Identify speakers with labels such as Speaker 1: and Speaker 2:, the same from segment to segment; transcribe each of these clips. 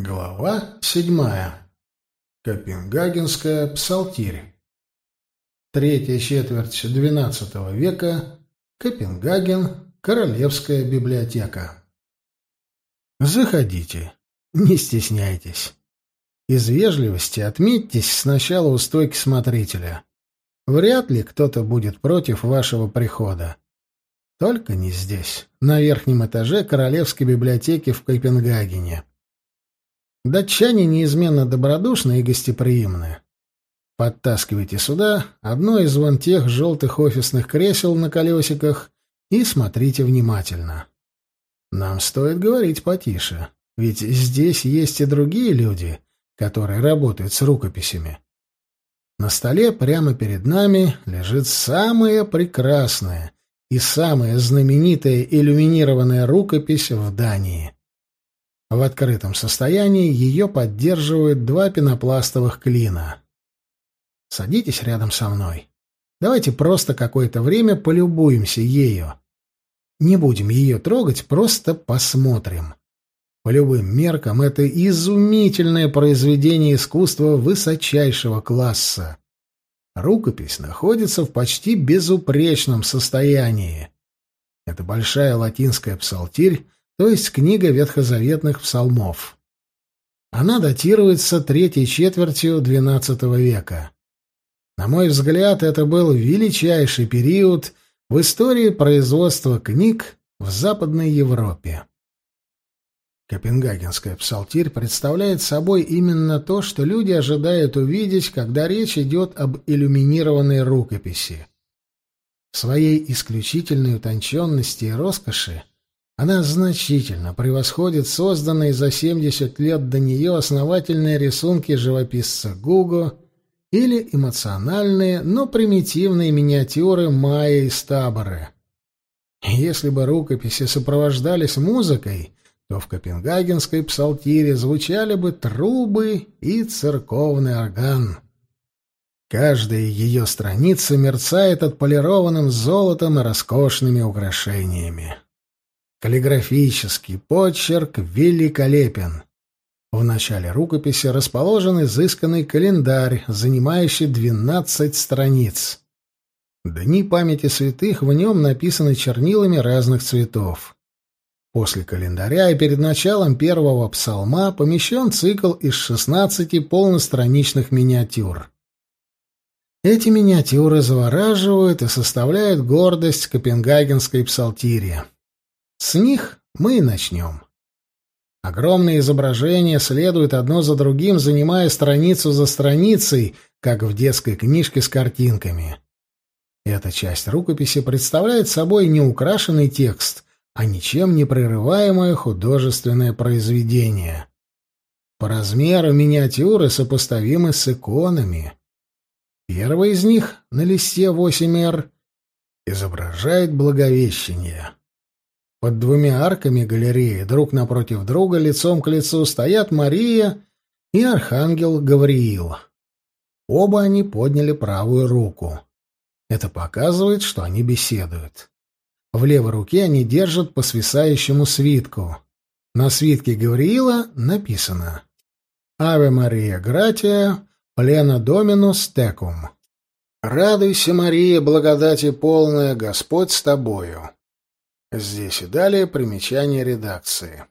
Speaker 1: Глава седьмая. Копенгагенская псалтирь. Третья четверть XII века. Копенгаген. Королевская библиотека. Заходите. Не стесняйтесь. Из вежливости отметьтесь сначала у стойки смотрителя. Вряд ли кто-то будет против вашего прихода. Только не здесь, на верхнем этаже Королевской библиотеки в Копенгагене. Датчане неизменно добродушны и гостеприимны. Подтаскивайте сюда одно из вон тех желтых офисных кресел на колесиках и смотрите внимательно. Нам стоит говорить потише, ведь здесь есть и другие люди, которые работают с рукописями. На столе прямо перед нами лежит самая прекрасная и самая знаменитая иллюминированная рукопись в Дании — в открытом состоянии ее поддерживают два пенопластовых клина. Садитесь рядом со мной. Давайте просто какое-то время полюбуемся ею. Не будем ее трогать, просто посмотрим. По любым меркам это изумительное произведение искусства высочайшего класса. Рукопись находится в почти безупречном состоянии. Это большая латинская псалтирь то есть книга ветхозаветных псалмов. Она датируется третьей четвертью XII века. На мой взгляд, это был величайший период в истории производства книг в Западной Европе. Копенгагенская псалтирь представляет собой именно то, что люди ожидают увидеть, когда речь идет об иллюминированной рукописи. В своей исключительной утонченности и роскоши она значительно превосходит созданные за 70 лет до нее основательные рисунки живописца Гуго или эмоциональные, но примитивные миниатюры Майя и Стаборы. Если бы рукописи сопровождались музыкой, то в копенгагенской псалтире звучали бы трубы и церковный орган. Каждая ее страница мерцает отполированным золотом и роскошными украшениями. Каллиграфический почерк великолепен. В начале рукописи расположен изысканный календарь, занимающий 12 страниц. Дни памяти святых в нем написаны чернилами разных цветов. После календаря и перед началом первого псалма помещен цикл из 16 полностраничных миниатюр. Эти миниатюры завораживают и составляют гордость Копенгагенской псалтири. С них мы и начнем. Огромные изображения следуют одно за другим, занимая страницу за страницей, как в детской книжке с картинками. Эта часть рукописи представляет собой не украшенный текст, а ничем не прерываемое художественное произведение. По размеру миниатюры сопоставимы с иконами. Первая из них на листе 8Р изображает Благовещение. Под двумя арками галереи друг напротив друга лицом к лицу стоят Мария и архангел Гавриил. Оба они подняли правую руку. Это показывает, что они беседуют. В левой руке они держат по свисающему свитку. На свитке Гавриила написано «Аве Мария Гратия, плена Доминус текум». «Радуйся, Мария, благодати полная, Господь с тобою». Здесь и далее примечание редакции.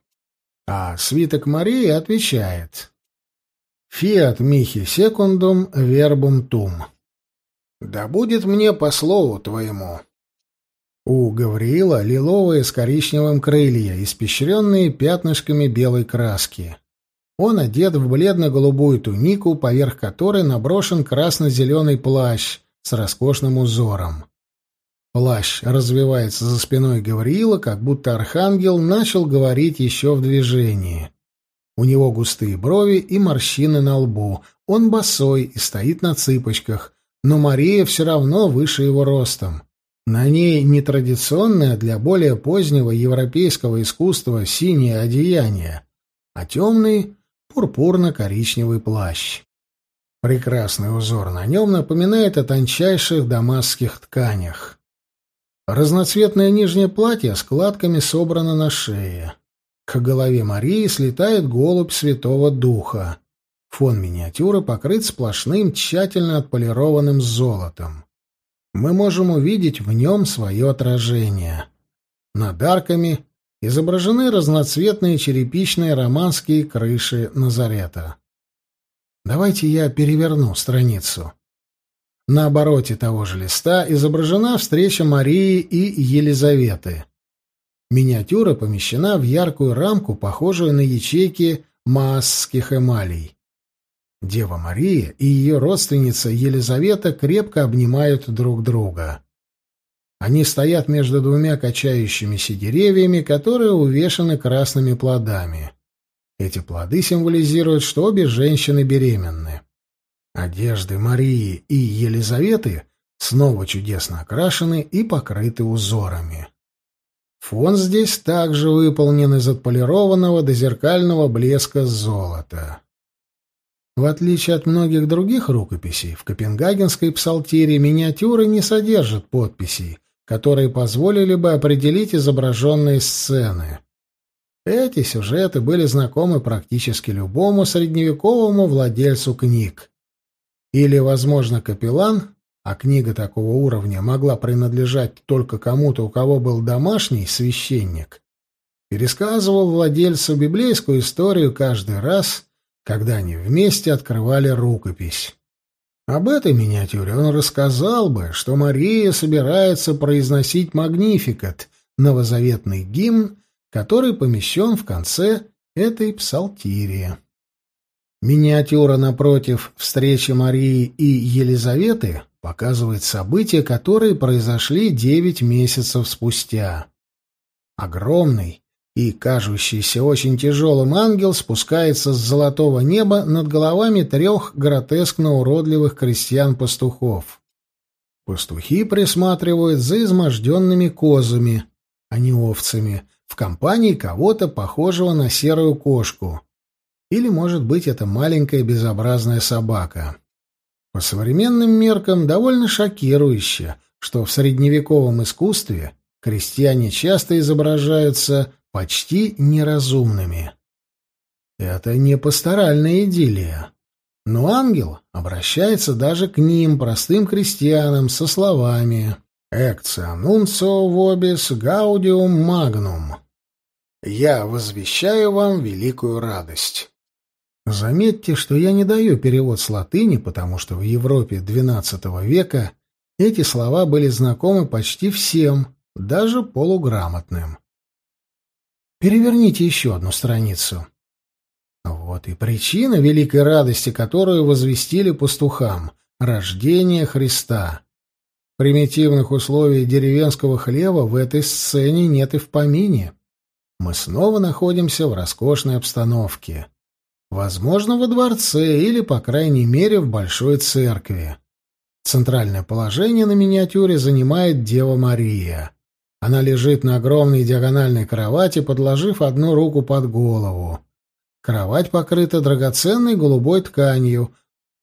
Speaker 1: А свиток Марии отвечает «Фиат михи секундум вербум тум». «Да будет мне по слову твоему». У Гавриила лиловые с коричневым крылья, испещренные пятнышками белой краски. Он одет в бледно-голубую тунику, поверх которой наброшен красно-зеленый плащ с роскошным узором. Плащ развивается за спиной Гавриила, как будто архангел начал говорить еще в движении. У него густые брови и морщины на лбу. Он босой и стоит на цыпочках, но Мария все равно выше его ростом. На ней нетрадиционное для более позднего европейского искусства синее одеяние, а темный — пурпурно-коричневый плащ. Прекрасный узор на нем напоминает о тончайших дамасских тканях. Разноцветное нижнее платье складками собрано на шее. К голове Марии слетает голубь Святого Духа. Фон миниатюры покрыт сплошным, тщательно отполированным золотом. Мы можем увидеть в нем свое отражение. Над арками изображены разноцветные черепичные романские крыши Назарета. Давайте я переверну страницу. На обороте того же листа изображена встреча Марии и Елизаветы. Миниатюра помещена в яркую рамку, похожую на ячейки маасских эмалей. Дева Мария и ее родственница Елизавета крепко обнимают друг друга. Они стоят между двумя качающимися деревьями, которые увешаны красными плодами. Эти плоды символизируют, что обе женщины беременны. Одежды Марии и Елизаветы снова чудесно окрашены и покрыты узорами. Фон здесь также выполнен из отполированного до зеркального блеска золота. В отличие от многих других рукописей, в Копенгагенской псалтире миниатюры не содержат подписей, которые позволили бы определить изображенные сцены. Эти сюжеты были знакомы практически любому средневековому владельцу книг. Или, возможно, капеллан, а книга такого уровня могла принадлежать только кому-то, у кого был домашний священник, пересказывал владельцу библейскую историю каждый раз, когда они вместе открывали рукопись. Об этой миниатюре он рассказал бы, что Мария собирается произносить «Магнификат», новозаветный гимн, который помещен в конце этой псалтирии. Миниатюра напротив встречи Марии и Елизаветы показывает события, которые произошли девять месяцев спустя. Огромный и кажущийся очень тяжелым ангел спускается с золотого неба над головами трех гротескно уродливых крестьян-пастухов. Пастухи присматривают за изможденными козами, а не овцами, в компании кого-то похожего на серую кошку. Или, может быть, это маленькая безобразная собака. По современным меркам довольно шокирующе, что в средневековом искусстве крестьяне часто изображаются почти неразумными. Это не пасторальная идиллия. Но ангел обращается даже к ним, простым крестьянам, со словами «Экце анунцио вобис гаудиум магнум» «Я возвещаю вам великую радость». Заметьте, что я не даю перевод с латыни, потому что в Европе XII века эти слова были знакомы почти всем, даже полуграмотным. Переверните еще одну страницу. Вот и причина великой радости, которую возвестили пастухам — рождение Христа. Примитивных условий деревенского хлеба в этой сцене нет и в помине. Мы снова находимся в роскошной обстановке. Возможно, во дворце или, по крайней мере, в большой церкви. Центральное положение на миниатюре занимает Дева Мария. Она лежит на огромной диагональной кровати, подложив одну руку под голову. Кровать покрыта драгоценной голубой тканью.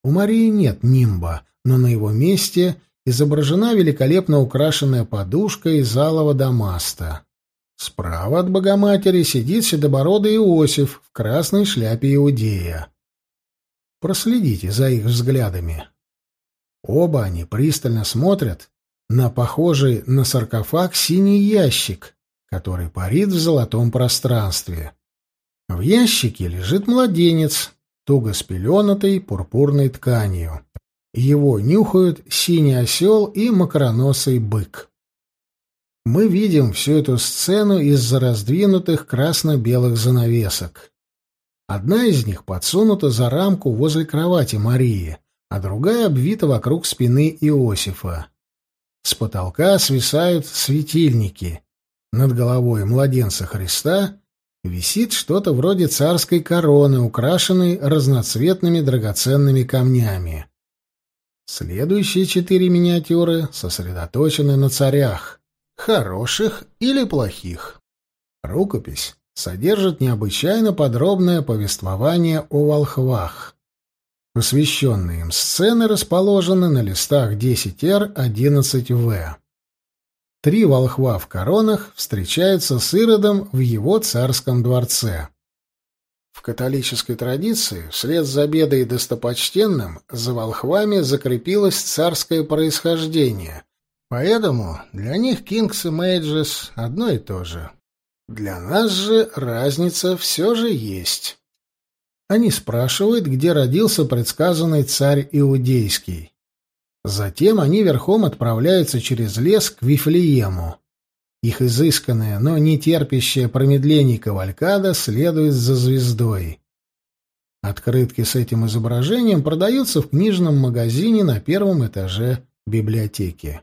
Speaker 1: У Марии нет нимба, но на его месте изображена великолепно украшенная подушка из алого дамаста. Справа от Богоматери сидит седобородый Иосиф в красной шляпе Иудея. Проследите за их взглядами. Оба они пристально смотрят на похожий на саркофаг синий ящик, который парит в золотом пространстве. В ящике лежит младенец, туго спеленатый пурпурной тканью. Его нюхают синий осел и макроносый бык мы видим всю эту сцену из-за раздвинутых красно-белых занавесок. Одна из них подсунута за рамку возле кровати Марии, а другая обвита вокруг спины Иосифа. С потолка свисают светильники. Над головой младенца Христа висит что-то вроде царской короны, украшенной разноцветными драгоценными камнями. Следующие четыре миниатюры сосредоточены на царях хороших или плохих. Рукопись содержит необычайно подробное повествование о волхвах. Посвященные им сцены расположены на листах 10Р, 11В. Три волхва в коронах встречаются с Иродом в его царском дворце. В католической традиции вслед за бедой и достопочтенным за волхвами закрепилось царское происхождение, поэтому для них Кингс и Мейджес одно и то же. Для нас же разница все же есть. Они спрашивают, где родился предсказанный царь Иудейский. Затем они верхом отправляются через лес к Вифлеему. Их изысканная, но не терпящая промедлений кавалькада следует за звездой. Открытки с этим изображением продаются в книжном магазине на первом этаже библиотеки.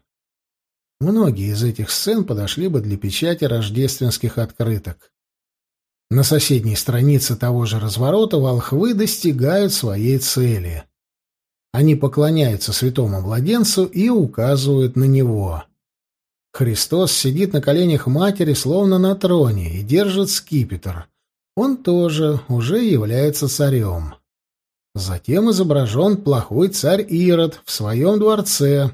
Speaker 1: Многие из этих сцен подошли бы для печати рождественских открыток. На соседней странице того же разворота волхвы достигают своей цели. Они поклоняются святому младенцу и указывают на него. Христос сидит на коленях матери, словно на троне, и держит скипетр. Он тоже уже является царем. Затем изображен плохой царь Ирод в своем дворце.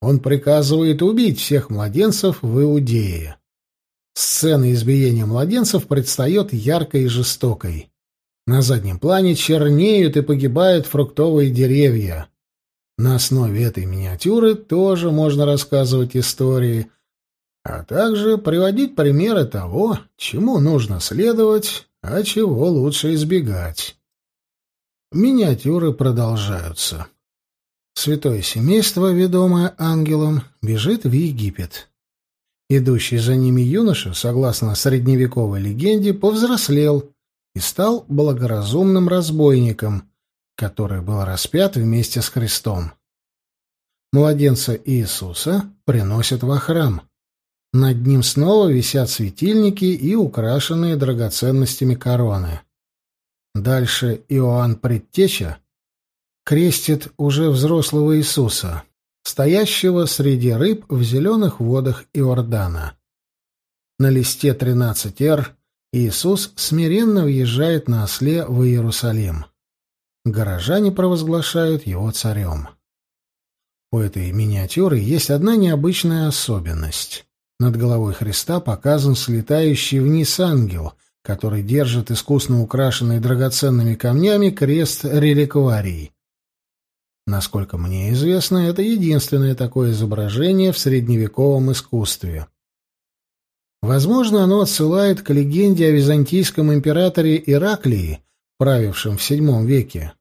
Speaker 1: Он приказывает убить всех младенцев в Иудее. Сцена избиения младенцев предстает яркой и жестокой. На заднем плане чернеют и погибают фруктовые деревья. На основе этой миниатюры тоже можно рассказывать истории, а также приводить примеры того, чему нужно следовать, а чего лучше избегать. Миниатюры продолжаются. Святое семейство, ведомое ангелом, бежит в Египет. Идущий за ними юноша, согласно средневековой легенде, повзрослел и стал благоразумным разбойником, который был распят вместе с Христом. Младенца Иисуса приносят во храм. Над ним снова висят светильники и украшенные драгоценностями короны. Дальше Иоанн Предтеча крестит уже взрослого Иисуса, стоящего среди рыб в зеленых водах Иордана. На листе 13-р Иисус смиренно въезжает на осле в Иерусалим. Горожане провозглашают его царем. У этой миниатюры есть одна необычная особенность. Над головой Христа показан слетающий вниз ангел, который держит искусно украшенный драгоценными камнями крест-реликварий. Насколько мне известно, это единственное такое изображение в средневековом искусстве. Возможно, оно отсылает к легенде о византийском императоре Ираклии, правившем в VII веке.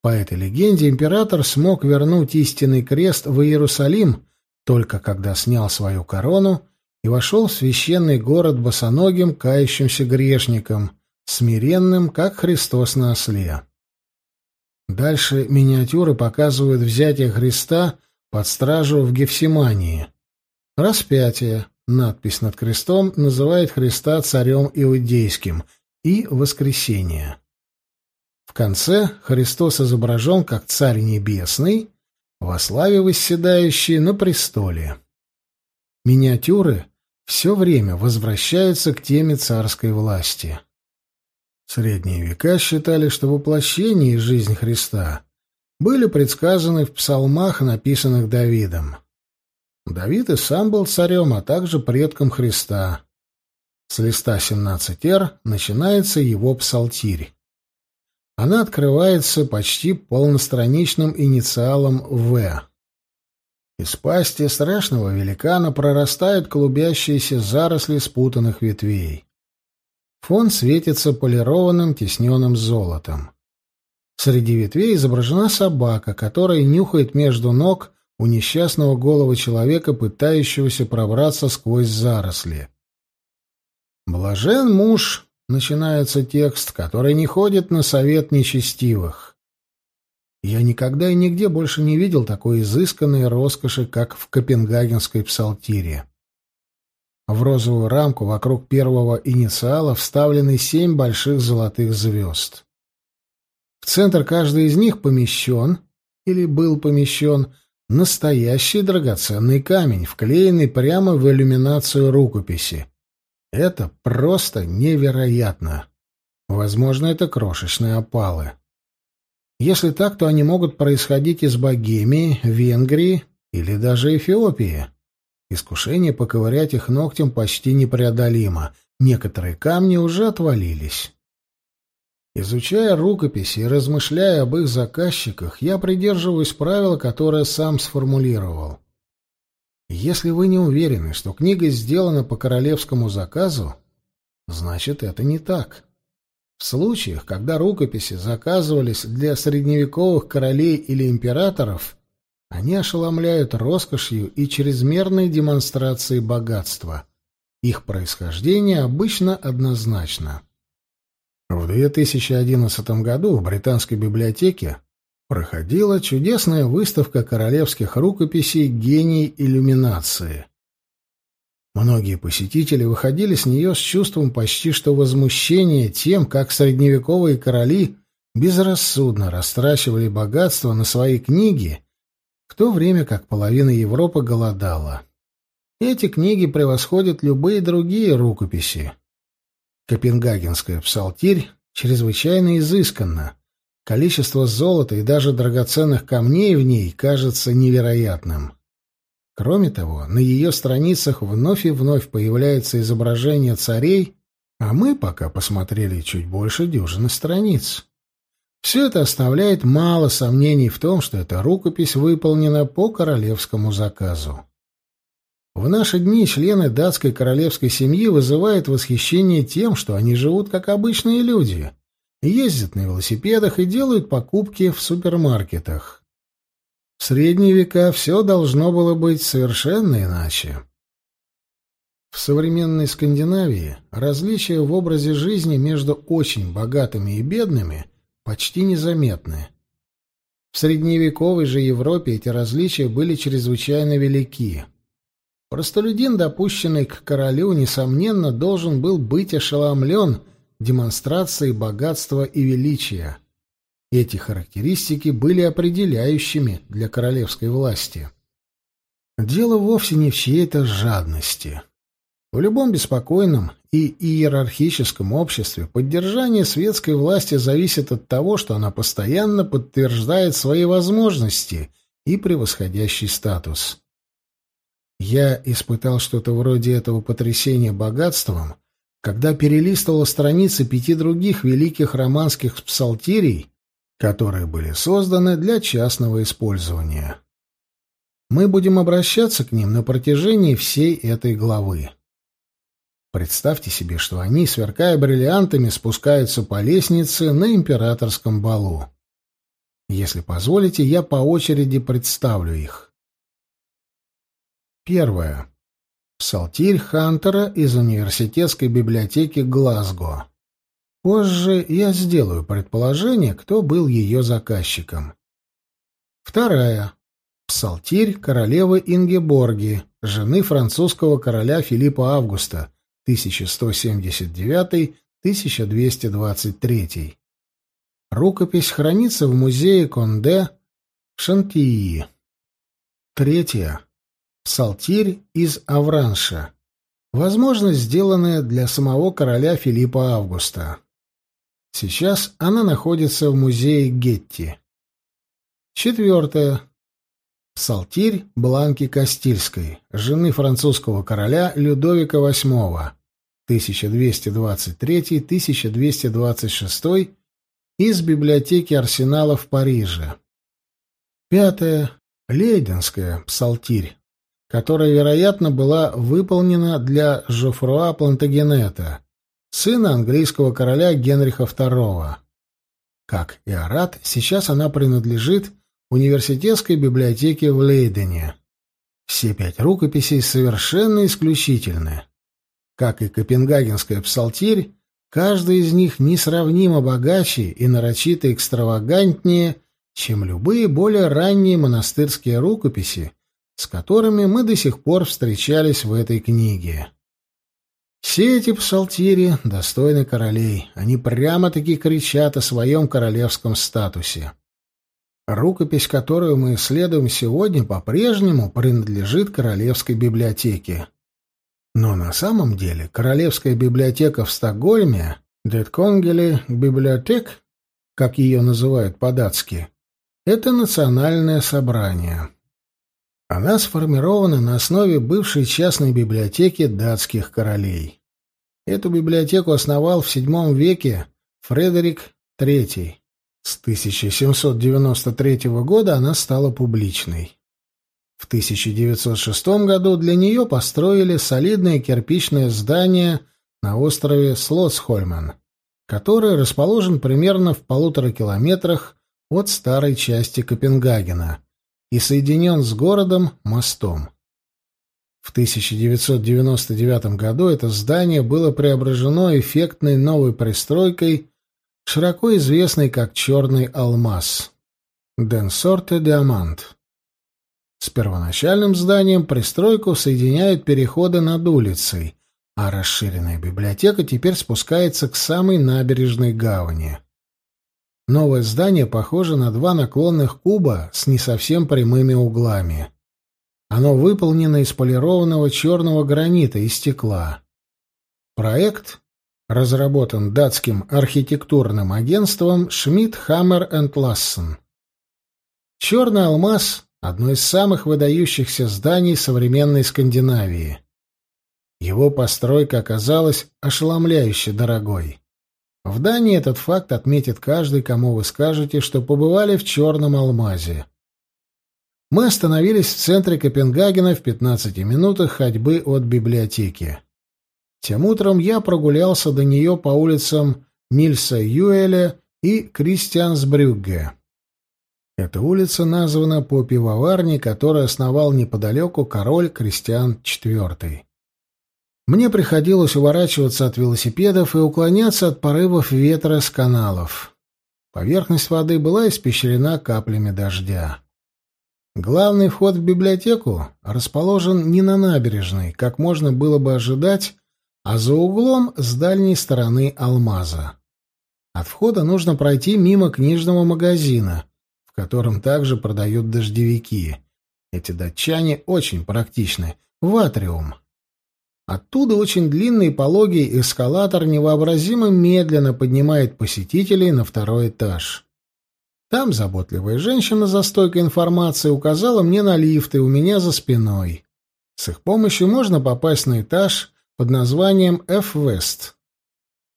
Speaker 1: По этой легенде император смог вернуть истинный крест в Иерусалим только когда снял свою корону и вошел в священный город босоногим кающимся грешником, смиренным, как Христос на осле. Дальше миниатюры показывают взятие Христа под стражу в Гефсимании. Распятие, Надпись над крестом называет Христа царем иудейским и воскресение. В конце Христос изображен как царь небесный, во славе восседающий на престоле. Миниатюры все время возвращаются к теме царской власти. Средние века считали, что воплощение и жизнь Христа были предсказаны в псалмах, написанных Давидом. Давид и сам был царем, а также предком Христа. С листа 17-р начинается его псалтирь. Она открывается почти полностраничным инициалом «В». Из пасти страшного великана прорастают клубящиеся заросли спутанных ветвей. Фон светится полированным тисненным золотом. Среди ветвей изображена собака, которая нюхает между ног у несчастного голого человека, пытающегося пробраться сквозь заросли. «Блажен муж», — начинается текст, который не ходит на совет нечестивых. Я никогда и нигде больше не видел такой изысканной роскоши, как в Копенгагенской псалтире. В розовую рамку вокруг первого инициала вставлены семь больших золотых звезд. В центр каждой из них помещен, или был помещен, Настоящий драгоценный камень, вклеенный прямо в иллюминацию рукописи. Это просто невероятно. Возможно, это крошечные опалы. Если так, то они могут происходить из Богемии, Венгрии или даже Эфиопии. Искушение поковырять их ногтем почти непреодолимо. Некоторые камни уже отвалились. Изучая рукописи и размышляя об их заказчиках, я придерживаюсь правила, которое сам сформулировал. Если вы не уверены, что книга сделана по королевскому заказу, значит, это не так. В случаях, когда рукописи заказывались для средневековых королей или императоров, они ошеломляют роскошью и чрезмерной демонстрацией богатства. Их происхождение обычно однозначно. В 2011 году в Британской библиотеке проходила чудесная выставка королевских рукописей «Гений иллюминации». Многие посетители выходили с нее с чувством почти что возмущения тем, как средневековые короли безрассудно растрачивали богатство на свои книги, в то время как половина Европы голодала. Эти книги превосходят любые другие рукописи. Копенгагенская псалтирь чрезвычайно изысканна, Количество золота и даже драгоценных камней в ней кажется невероятным. Кроме того, на ее страницах вновь и вновь появляется изображение царей, а мы пока посмотрели чуть больше дюжины страниц. Все это оставляет мало сомнений в том, что эта рукопись выполнена по королевскому заказу. В наши дни члены датской королевской семьи вызывают восхищение тем, что они живут как обычные люди — ездят на велосипедах и делают покупки в супермаркетах. В средние века все должно было быть совершенно иначе. В современной Скандинавии различия в образе жизни между очень богатыми и бедными почти незаметны. В средневековой же Европе эти различия были чрезвычайно велики. Простолюдин, допущенный к королю, несомненно, должен был быть ошеломлен – демонстрацией богатства и величия. Эти характеристики были определяющими для королевской власти. Дело вовсе не в чьей-то жадности. В любом беспокойном и иерархическом обществе поддержание светской власти зависит от того, что она постоянно подтверждает свои возможности и превосходящий статус. Я испытал что-то вроде этого потрясения богатством, когда перелистывала страницы пяти других великих романских псалтирий, которые были созданы для частного использования. Мы будем обращаться к ним на протяжении всей этой главы. Представьте себе, что они, сверкая бриллиантами, спускаются по лестнице на императорском балу. Если позволите, я по очереди представлю их. Первое. Псалтирь Хантера из университетской библиотеки Глазго. Позже я сделаю предположение, кто был ее заказчиком. Вторая. Псалтирь королевы Ингеборги, жены французского короля Филиппа Августа, 1179-1223. Рукопись хранится в музее Конде в Шантии. Третья. Псалтирь из Авранша. Возможно, сделанная для самого короля Филиппа Августа. Сейчас она находится в музее Гетти. Четвертое. Псалтирь Бланки Кастильской, жены французского короля Людовика VIII, 1223-1226, из библиотеки Арсенала в Париже. Пятое. Лейденская псалтирь которая, вероятно, была выполнена для Жофруа Плантагенета, сына английского короля Генриха II. Как и Арат, сейчас она принадлежит университетской библиотеке в Лейдене. Все пять рукописей совершенно исключительны. Как и Копенгагенская псалтирь, каждая из них несравнимо богаче и нарочито экстравагантнее, чем любые более ранние монастырские рукописи, с которыми мы до сих пор встречались в этой книге. Все эти псалтири достойны королей, они прямо-таки кричат о своем королевском статусе. Рукопись, которую мы исследуем сегодня, по-прежнему принадлежит Королевской библиотеке. Но на самом деле Королевская библиотека в Стокгольме, Детконгели библиотек, как ее называют по-датски, это национальное собрание. Она сформирована на основе бывшей частной библиотеки датских королей. Эту библиотеку основал в VII веке Фредерик III. С 1793 года она стала публичной. В 1906 году для нее построили солидное кирпичное здание на острове Слотсхольмен, который расположен примерно в полутора километрах от старой части Копенгагена и соединен с городом мостом. В 1999 году это здание было преображено эффектной новой пристройкой, широко известной как «Черный алмаз» — «Денсорте Диамант». С первоначальным зданием пристройку соединяют переходы над улицей, а расширенная библиотека теперь спускается к самой набережной гавани. Новое здание похоже на два наклонных куба с не совсем прямыми углами. Оно выполнено из полированного черного гранита и стекла. Проект разработан датским архитектурным агентством Schmidt Hammer Lassen. Черный алмаз — одно из самых выдающихся зданий современной Скандинавии. Его постройка оказалась ошеломляюще дорогой. В Дании этот факт отметит каждый, кому вы скажете, что побывали в Черном алмазе. Мы остановились в центре Копенгагена в 15 минутах ходьбы от библиотеки. Тем утром я прогулялся до нее по улицам Нильса Юэля и Кристиансбрюгге. Эта улица названа по пивоварне, которую основал неподалеку король Кристиан IV. Мне приходилось уворачиваться от велосипедов и уклоняться от порывов ветра с каналов. Поверхность воды была испещрена каплями дождя. Главный вход в библиотеку расположен не на набережной, как можно было бы ожидать, а за углом с дальней стороны алмаза. От входа нужно пройти мимо книжного магазина, котором также продают дождевики. Эти датчане очень практичны. В атриум. Оттуда очень длинный пологий эскалатор невообразимо медленно поднимает посетителей на второй этаж. Там заботливая женщина за стойкой информации указала мне на лифты у меня за спиной. С их помощью можно попасть на этаж под названием F-West.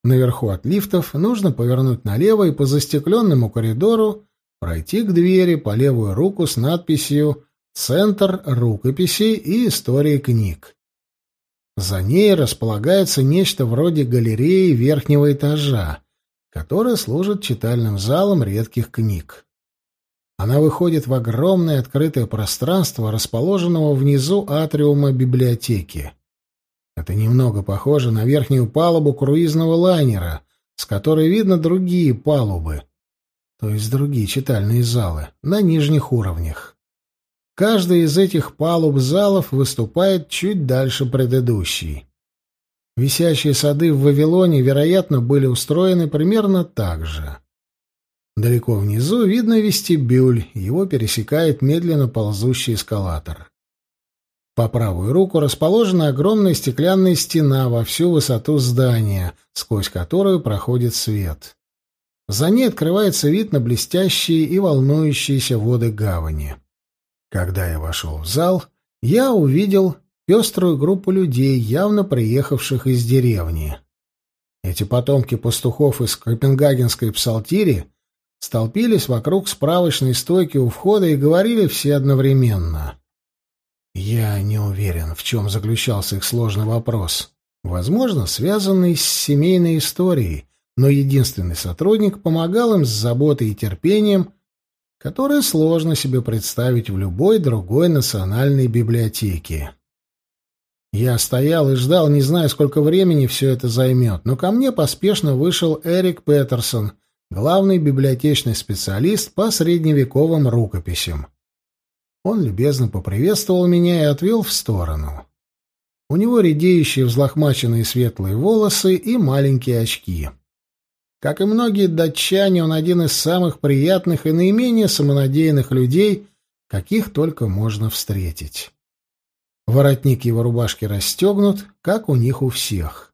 Speaker 1: Наверху от лифтов нужно повернуть налево и по застекленному коридору пройти к двери по левую руку с надписью «Центр рукописей и истории книг». За ней располагается нечто вроде галереи верхнего этажа, которая служит читальным залом редких книг. Она выходит в огромное открытое пространство, расположенного внизу атриума библиотеки. Это немного похоже на верхнюю палубу круизного лайнера, с которой видно другие палубы, то есть другие читальные залы, на нижних уровнях. Каждая из этих палуб залов выступает чуть дальше предыдущей. Висящие сады в Вавилоне, вероятно, были устроены примерно так же. Далеко внизу видно вестибюль, его пересекает медленно ползущий эскалатор. По правую руку расположена огромная стеклянная стена во всю высоту здания, сквозь которую проходит свет. За ней открывается вид на блестящие и волнующиеся воды гавани. Когда я вошел в зал, я увидел пеструю группу людей, явно приехавших из деревни. Эти потомки пастухов из Копенгагенской псалтири столпились вокруг справочной стойки у входа и говорили все одновременно. Я не уверен, в чем заключался их сложный вопрос. Возможно, связанный с семейной историей, но единственный сотрудник помогал им с заботой и терпением которое сложно себе представить в любой другой национальной библиотеке. Я стоял и ждал, не знаю, сколько времени все это займет, но ко мне поспешно вышел Эрик Петерсон, главный библиотечный специалист по средневековым рукописям. Он любезно поприветствовал меня и отвел в сторону. У него редеющие взлохмаченные светлые волосы и маленькие очки. Как и многие датчане, он один из самых приятных и наименее самонадеянных людей, каких только можно встретить. Воротник его рубашки расстегнут, как у них у всех.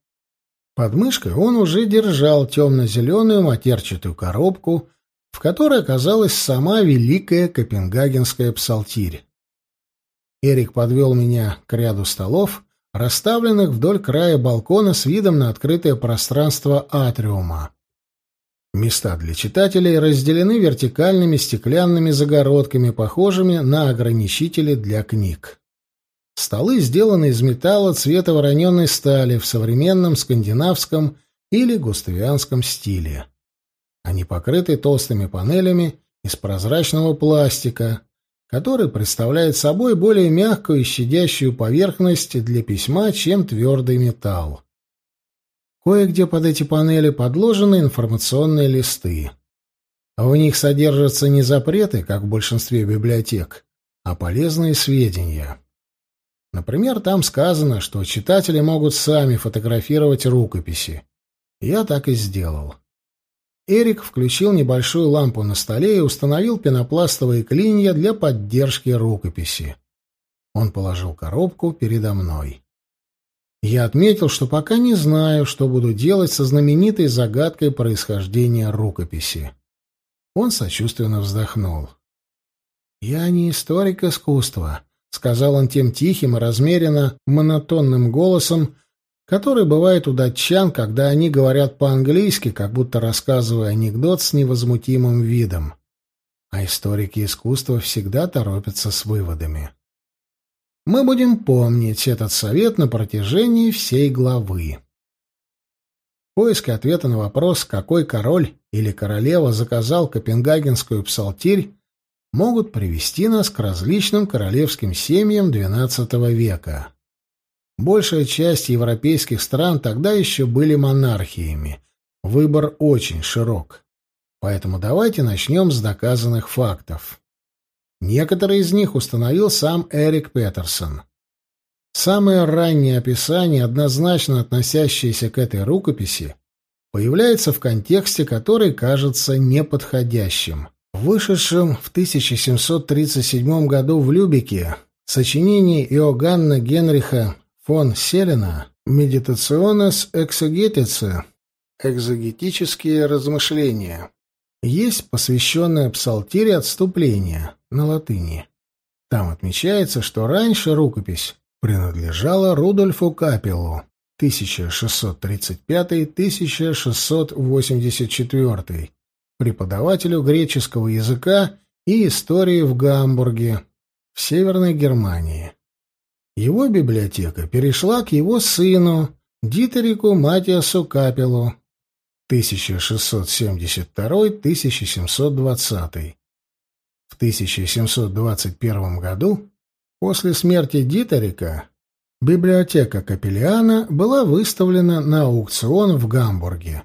Speaker 1: Под мышкой он уже держал темно-зеленую матерчатую коробку, в которой оказалась сама великая копенгагенская псалтирь. Эрик подвел меня к ряду столов, расставленных вдоль края балкона с видом на открытое пространство атриума. Места для читателей разделены вертикальными стеклянными загородками, похожими на ограничители для книг. Столы сделаны из металла цвета вороненной стали в современном скандинавском или густавианском стиле. Они покрыты толстыми панелями из прозрачного пластика, который представляет собой более мягкую и щадящую поверхность для письма, чем твердый металл. Кое-где под эти панели подложены информационные листы. В них содержатся не запреты, как в большинстве библиотек, а полезные сведения. Например, там сказано, что читатели могут сами фотографировать рукописи. Я так и сделал. Эрик включил небольшую лампу на столе и установил пенопластовые клинья для поддержки рукописи. Он положил коробку передо мной. Я отметил, что пока не знаю, что буду делать со знаменитой загадкой происхождения рукописи. Он сочувственно вздохнул. «Я не историк искусства», — сказал он тем тихим и размеренно монотонным голосом, который бывает у датчан, когда они говорят по-английски, как будто рассказывая анекдот с невозмутимым видом. А историки искусства всегда торопятся с выводами. Мы будем помнить этот совет на протяжении всей главы. Поиски ответа на вопрос, какой король или королева заказал копенгагенскую псалтирь, могут привести нас к различным королевским семьям XII века. Большая часть европейских стран тогда еще были монархиями. Выбор очень широк. Поэтому давайте начнем с доказанных фактов. Некоторые из них установил сам Эрик Петерсон. Самое раннее описание, однозначно относящееся к этой рукописи, появляется в контексте, который кажется неподходящим. Вышедшем в 1737 году в Любеке сочинении Иоганна Генриха фон Селена «Медитационес экзегетице» «Экзегетические размышления» есть посвященное псалтире отступления на латыни. Там отмечается, что раньше рукопись принадлежала Рудольфу Капеллу 1635-1684, преподавателю греческого языка и истории в Гамбурге, в Северной Германии. Его библиотека перешла к его сыну, Дитерику Матиасу Капелу, 1672-1720. В 1721 году, после смерти Дитерика, библиотека Капеллиана была выставлена на аукцион в Гамбурге.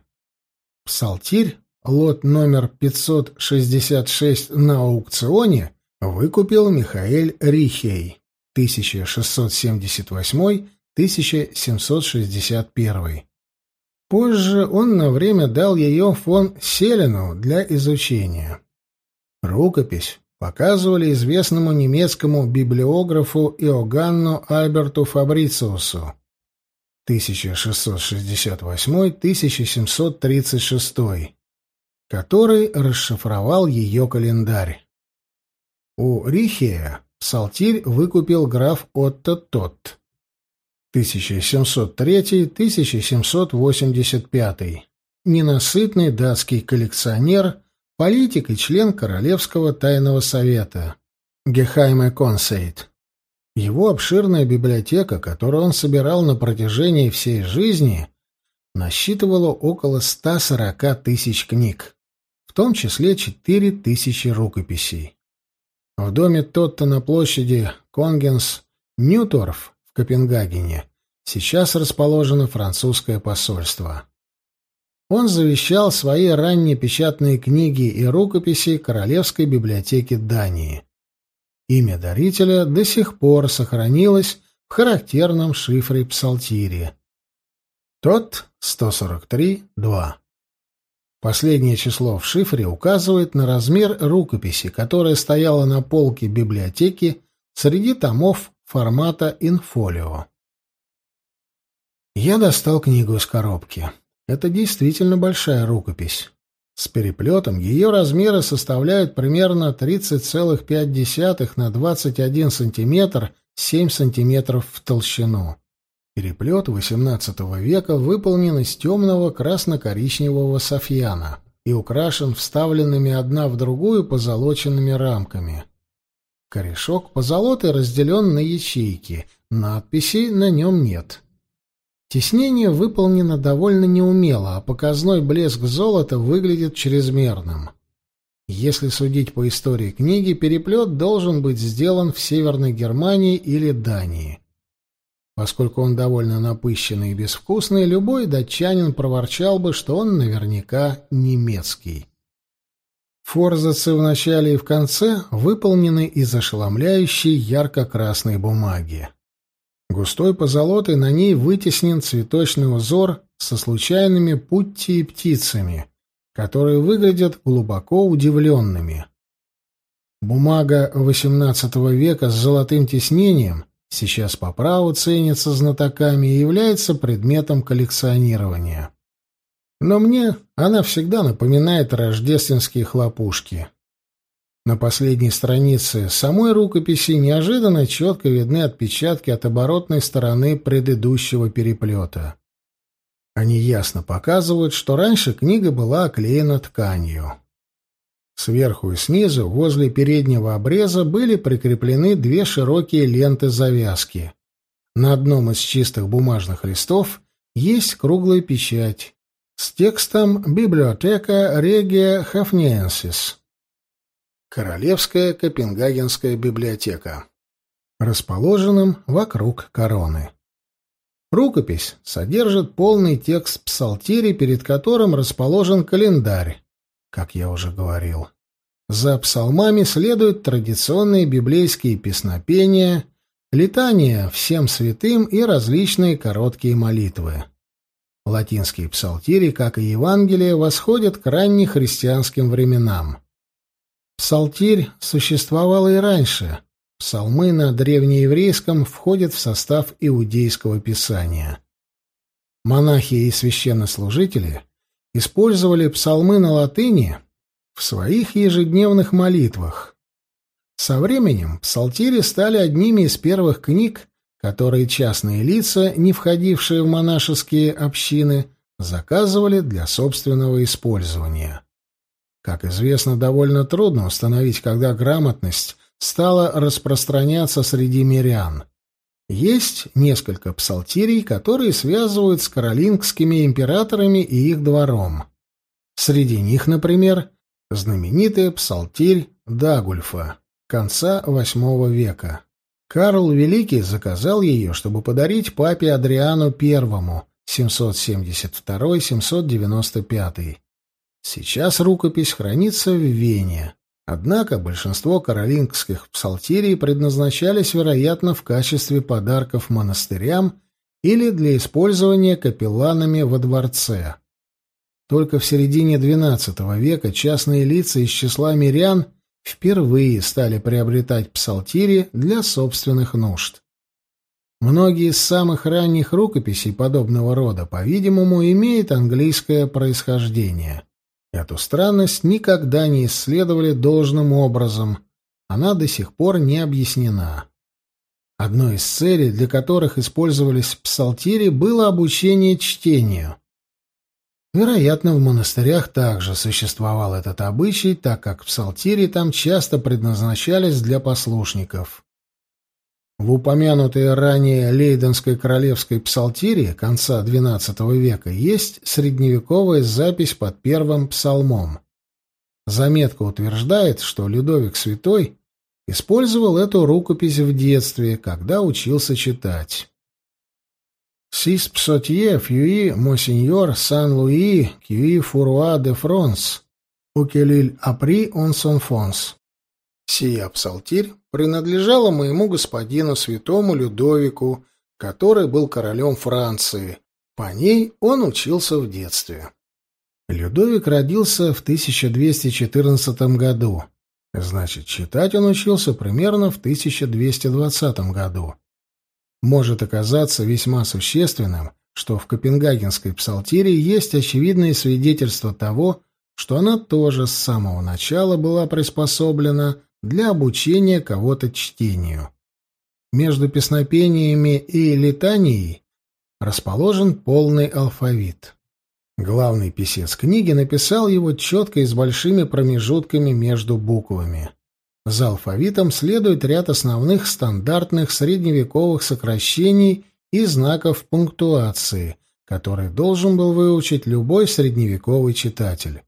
Speaker 1: Псалтирь, лот номер 566 на аукционе, выкупил Михаэль Рихей. 1678-1761. Позже он на время дал ее фон Селену для изучения. Рукопись показывали известному немецкому библиографу Иоганну Альберту Фабрициусу 1668-1736, который расшифровал ее календарь. У Рихея Псалтирь выкупил граф Отто Тот. 1703-1785. Ненасытный датский коллекционер, политик и член Королевского тайного совета. Гехайме Консейт. Его обширная библиотека, которую он собирал на протяжении всей жизни, насчитывала около 140 тысяч книг, в том числе 4 тысячи рукописей. В доме Тотта на площади Конгенс Ньюторф в Копенгагене сейчас расположено французское посольство. Он завещал свои ранние печатные книги и рукописи Королевской библиотеке Дании. Имя дарителя до сих пор сохранилось в характерном шифре псалтире. Тот 143-2. Последнее число в шифре указывает на размер рукописи, которая стояла на полке библиотеки среди томов формата инфолио. Я достал книгу из коробки. Это действительно большая рукопись. С переплетом ее размеры составляют примерно 30,5 на 21 сантиметр 7 сантиметров в толщину. Переплет XVIII века выполнен из темного красно-коричневого софьяна и украшен вставленными одна в другую позолоченными рамками. Корешок позолотой разделен на ячейки, надписей на нем нет. Теснение выполнено довольно неумело, а показной блеск золота выглядит чрезмерным. Если судить по истории книги, переплет должен быть сделан в Северной Германии или Дании. Поскольку он довольно напыщенный и безвкусный, любой датчанин проворчал бы, что он наверняка немецкий. Форзацы в начале и в конце выполнены из ошеломляющей ярко-красной бумаги. Густой позолотой на ней вытеснен цветочный узор со случайными путти и птицами, которые выглядят глубоко удивленными. Бумага XVIII века с золотым тиснением сейчас по праву ценится знатоками и является предметом коллекционирования. Но мне она всегда напоминает рождественские хлопушки. На последней странице самой рукописи неожиданно четко видны отпечатки от оборотной стороны предыдущего переплета. Они ясно показывают, что раньше книга была оклеена тканью. Сверху и снизу, возле переднего обреза, были прикреплены две широкие ленты завязки. На одном из чистых бумажных листов есть круглая печать с текстом «Библиотека Регия Хафниенсис». Королевская Копенгагенская библиотека. Расположенным вокруг короны. Рукопись содержит полный текст псалтири, перед которым расположен календарь, как я уже говорил. За псалмами следуют традиционные библейские песнопения, летания всем святым и различные короткие молитвы. Латинские псалтири, как и Евангелие, восходят к раннехристианским временам. Псалтирь существовал и раньше. Псалмы на древнееврейском входят в состав иудейского писания. Монахи и священнослужители использовали псалмы на латыни в своих ежедневных молитвах. Со временем псалтири стали одними из первых книг, которые частные лица, не входившие в монашеские общины, заказывали для собственного использования. Как известно, довольно трудно установить, когда грамотность стала распространяться среди мирян. Есть несколько псалтирий, которые связывают с каролингскими императорами и их двором. Среди них, например, знаменитый псалтирь Дагульфа конца VIII века. Карл Великий заказал ее, чтобы подарить папе Адриану I 772-795. Сейчас рукопись хранится в Вене. Однако большинство каролингских псалтирий предназначались, вероятно, в качестве подарков монастырям или для использования капелланами во дворце. Только в середине XII века частные лица из числа мирян – впервые стали приобретать псалтири для собственных нужд. Многие из самых ранних рукописей подобного рода, по-видимому, имеют английское происхождение. Эту странность никогда не исследовали должным образом, она до сих пор не объяснена. Одной из целей, для которых использовались псалтири, было обучение чтению. Вероятно, в монастырях также существовал этот обычай, так как псалтири там часто предназначались для послушников. В упомянутой ранее Лейденской королевской псалтире конца XII века есть средневековая запись под первым псалмом. Заметка утверждает, что Людовик Святой использовал эту рукопись в детстве, когда учился читать. Six psautiers fui Monseigneur Saint-Louis qui Фуруа де auquel il apprit en son enfance. Сия псалтирь принадлежала моему господину святому Людовику, который был королем Франции. По ней он учился в детстве. Людовик родился в 1214 году. Значит, читать он учился примерно в 1220 году может оказаться весьма существенным, что в Копенгагенской псалтире есть очевидные свидетельства того, что она тоже с самого начала была приспособлена для обучения кого-то чтению. между песнопениями и летанией расположен полный алфавит. Главный писец книги написал его четко и с большими промежутками между буквами. За алфавитом следует ряд основных стандартных средневековых сокращений и знаков пунктуации, которые должен был выучить любой средневековый читатель.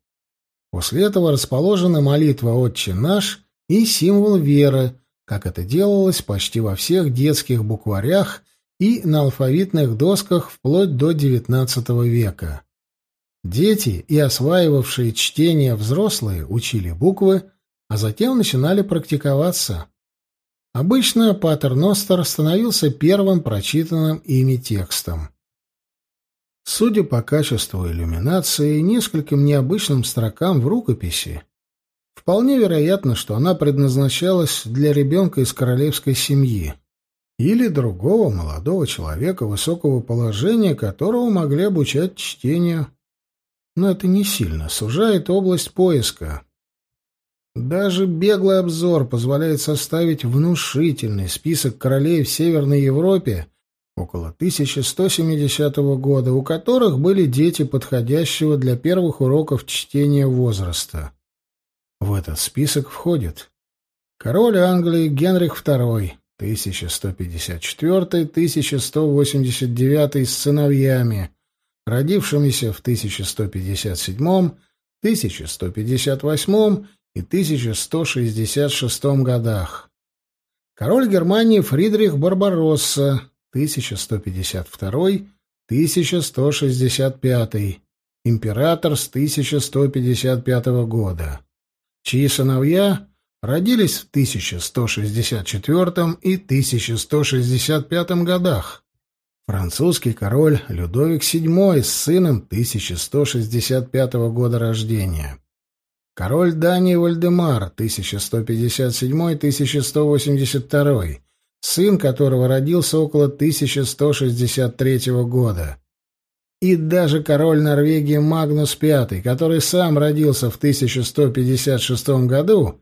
Speaker 1: После этого расположена молитва «Отче наш» и символ веры, как это делалось почти во всех детских букварях и на алфавитных досках вплоть до XIX века. Дети и осваивавшие чтение взрослые учили буквы, а затем начинали практиковаться. Обычно Патер Ностер становился первым прочитанным ими текстом. Судя по качеству иллюминации нескольким необычным строкам в рукописи, вполне вероятно, что она предназначалась для ребенка из королевской семьи или другого молодого человека высокого положения, которого могли обучать чтению. Но это не сильно сужает область поиска. Даже беглый обзор позволяет составить внушительный список королей в Северной Европе около 1170 года, у которых были дети подходящего для первых уроков чтения возраста. В этот список входит король Англии Генрих II, 1154-1189 с сыновьями, родившимися в 1157, 1158 и 1166 годах. Король Германии Фридрих Барбаросса 1152-1165, император с 1155 года, чьи сыновья родились в 1164 и 1165 годах. Французский король Людовик VII с сыном 1165 года рождения. Король Дании Вальдемар 1157-1182 сын которого родился около 1163 года. И даже король Норвегии Магнус V, который сам родился в 1156 году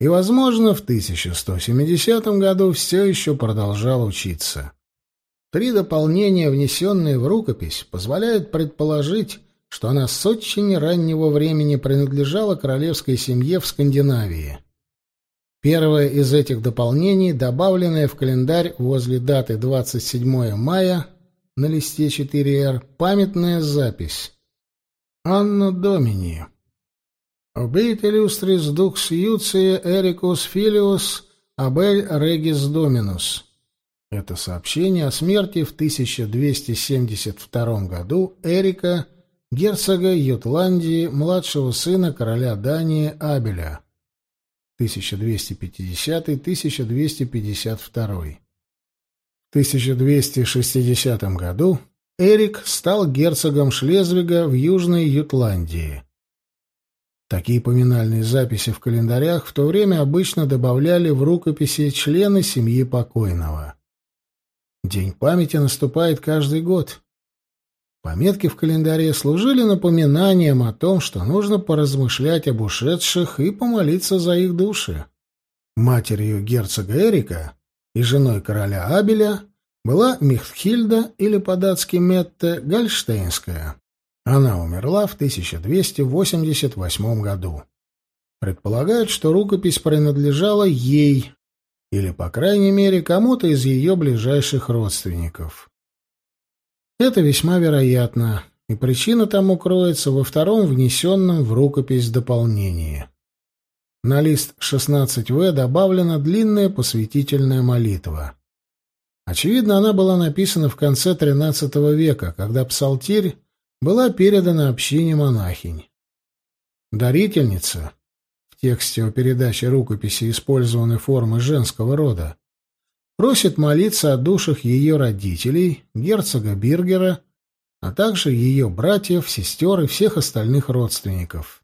Speaker 1: и, возможно, в 1170 году все еще продолжал учиться. Три дополнения, внесенные в рукопись, позволяют предположить, что она с очень раннего времени принадлежала королевской семье в Скандинавии. Первое из этих дополнений, добавленное в календарь возле даты 27 мая на листе 4Р, памятная запись. Анно Домини. Обит иллюстрис дукс Юция Эрикус Филиус Абель Регис Доминус. Это сообщение о смерти в 1272 году Эрика, герцога Ютландии, младшего сына короля Дании Абеля. 1250-1252. В 1260 году Эрик стал герцогом Шлезвига в Южной Ютландии. Такие поминальные записи в календарях в то время обычно добавляли в рукописи члены семьи покойного. День памяти наступает каждый год. Пометки в календаре служили напоминанием о том, что нужно поразмышлять об ушедших и помолиться за их души. Матерью герцога Эрика и женой короля Абеля была Михтхильда или по-датски Метте Гальштейнская. Она умерла в 1288 году. Предполагают, что рукопись принадлежала ей, или, по крайней мере, кому-то из ее ближайших родственников. Это весьма вероятно, и причина тому кроется во втором внесенном в рукопись дополнении. На лист 16В добавлена длинная посвятительная молитва. Очевидно, она была написана в конце XIII века, когда псалтирь была передана общине монахинь. Дарительница, в тексте о передаче рукописи использованы формы женского рода, просит молиться о душах ее родителей, герцога Биргера, а также ее братьев, сестер и всех остальных родственников.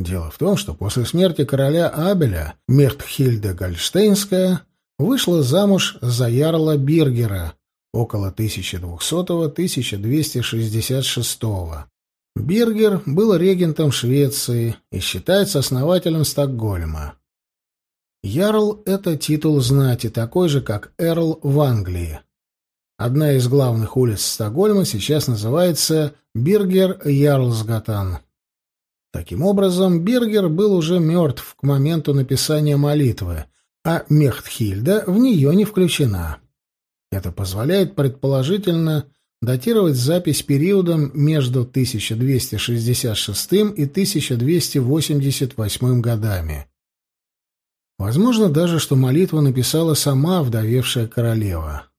Speaker 1: Дело в том, что после смерти короля Абеля Мертхильда Гольштейнская вышла замуж за ярла Биргера около 1200-1266. Биргер был регентом Швеции и считается основателем Стокгольма. Ярл — это титул знати, такой же, как Эрл в Англии. Одна из главных улиц Стокгольма сейчас называется Биргер Ярлсгатан. Таким образом, Биргер был уже мертв к моменту написания молитвы, а Мехтхильда в нее не включена. Это позволяет предположительно датировать запись периодом между 1266 и 1288 годами. Возможно даже, что молитву написала сама вдовевшая королева.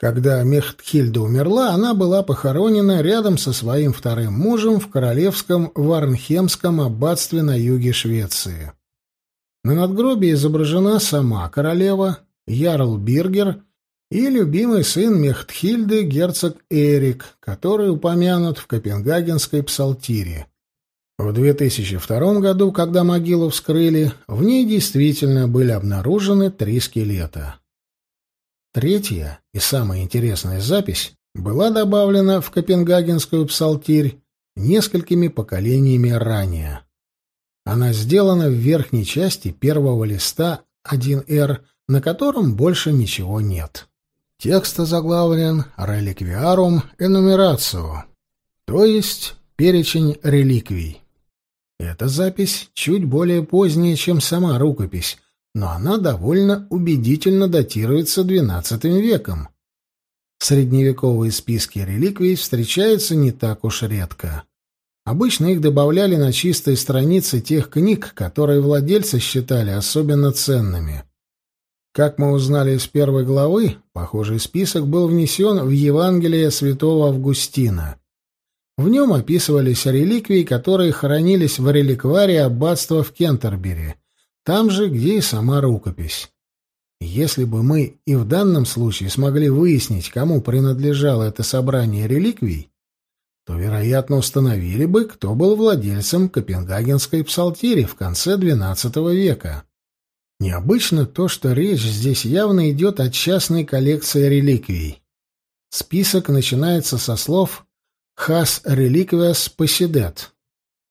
Speaker 1: Когда Мехтхильда умерла, она была похоронена рядом со своим вторым мужем в королевском Варнхемском аббатстве на юге Швеции. На надгробии изображена сама королева, Ярл Биргер и любимый сын Мехтхильды, герцог Эрик, который упомянут в Копенгагенской псалтире. В 2002 году, когда могилу вскрыли, в ней действительно были обнаружены три скелета. Третья и самая интересная запись была добавлена в Копенгагенскую псалтирь несколькими поколениями ранее. Она сделана в верхней части первого листа 1Р, на котором больше ничего нет. Текст озаглавлен «Реликвиарум энумерацио», то есть перечень реликвий. Эта запись чуть более поздняя, чем сама рукопись, но она довольно убедительно датируется XII веком. Средневековые списки реликвий встречаются не так уж редко. Обычно их добавляли на чистые страницы тех книг, которые владельцы считали особенно ценными. Как мы узнали из первой главы, похожий список был внесен в Евангелие святого Августина. В нем описывались реликвии, которые хранились в реликварии аббатства в Кентербери, там же, где и сама рукопись. Если бы мы и в данном случае смогли выяснить, кому принадлежало это собрание реликвий, то, вероятно, установили бы, кто был владельцем Копенгагенской псалтири в конце XII века. Необычно то, что речь здесь явно идет о частной коллекции реликвий. Список начинается со слов «Has reliquias possedet»,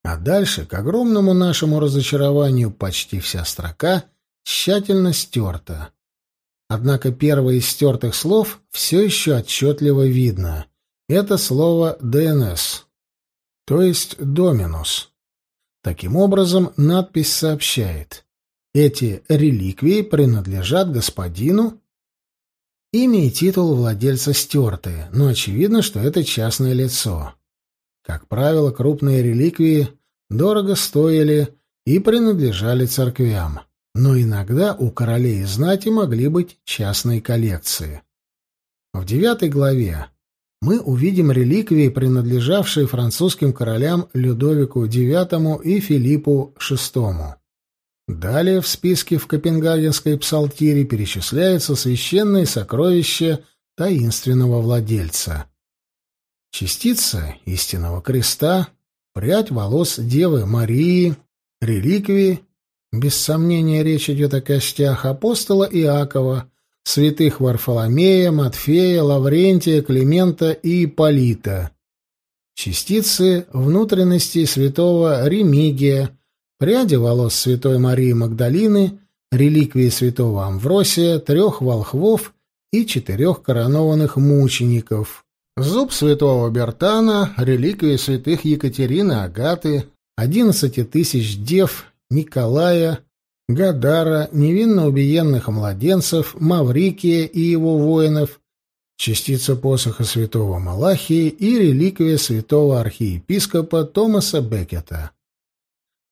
Speaker 1: а дальше, к огромному нашему разочарованию, почти вся строка тщательно стерта. Однако первое из стертых слов все еще отчетливо видно. Это слово «ДНС», то есть «доминус». Таким образом, надпись сообщает «Эти реликвии принадлежат господину...» Имя и титул владельца стерты, но очевидно, что это частное лицо. Как правило, крупные реликвии дорого стоили и принадлежали церквям, но иногда у королей и знати могли быть частные коллекции. В девятой главе мы увидим реликвии, принадлежавшие французским королям Людовику IX и Филиппу VI. Далее в списке в Копенгагенской псалтире перечисляются священные сокровища таинственного владельца. Частица истинного креста, прядь волос Девы Марии, реликвии, без сомнения речь идет о костях апостола Иакова, святых Варфоломея, Матфея, Лаврентия, Климента и Ипполита, частицы внутренности святого Ремигия, пряди волос святой Марии Магдалины, реликвии святого Амвросия, трех волхвов и четырех коронованных мучеников, Зуб святого Бертана, реликвии святых Екатерины, Агаты, одиннадцати тысяч дев, Николая, Гадара, невинно убиенных младенцев, Маврикия и его воинов, частица посоха святого Малахии и реликвия святого архиепископа Томаса Беккета.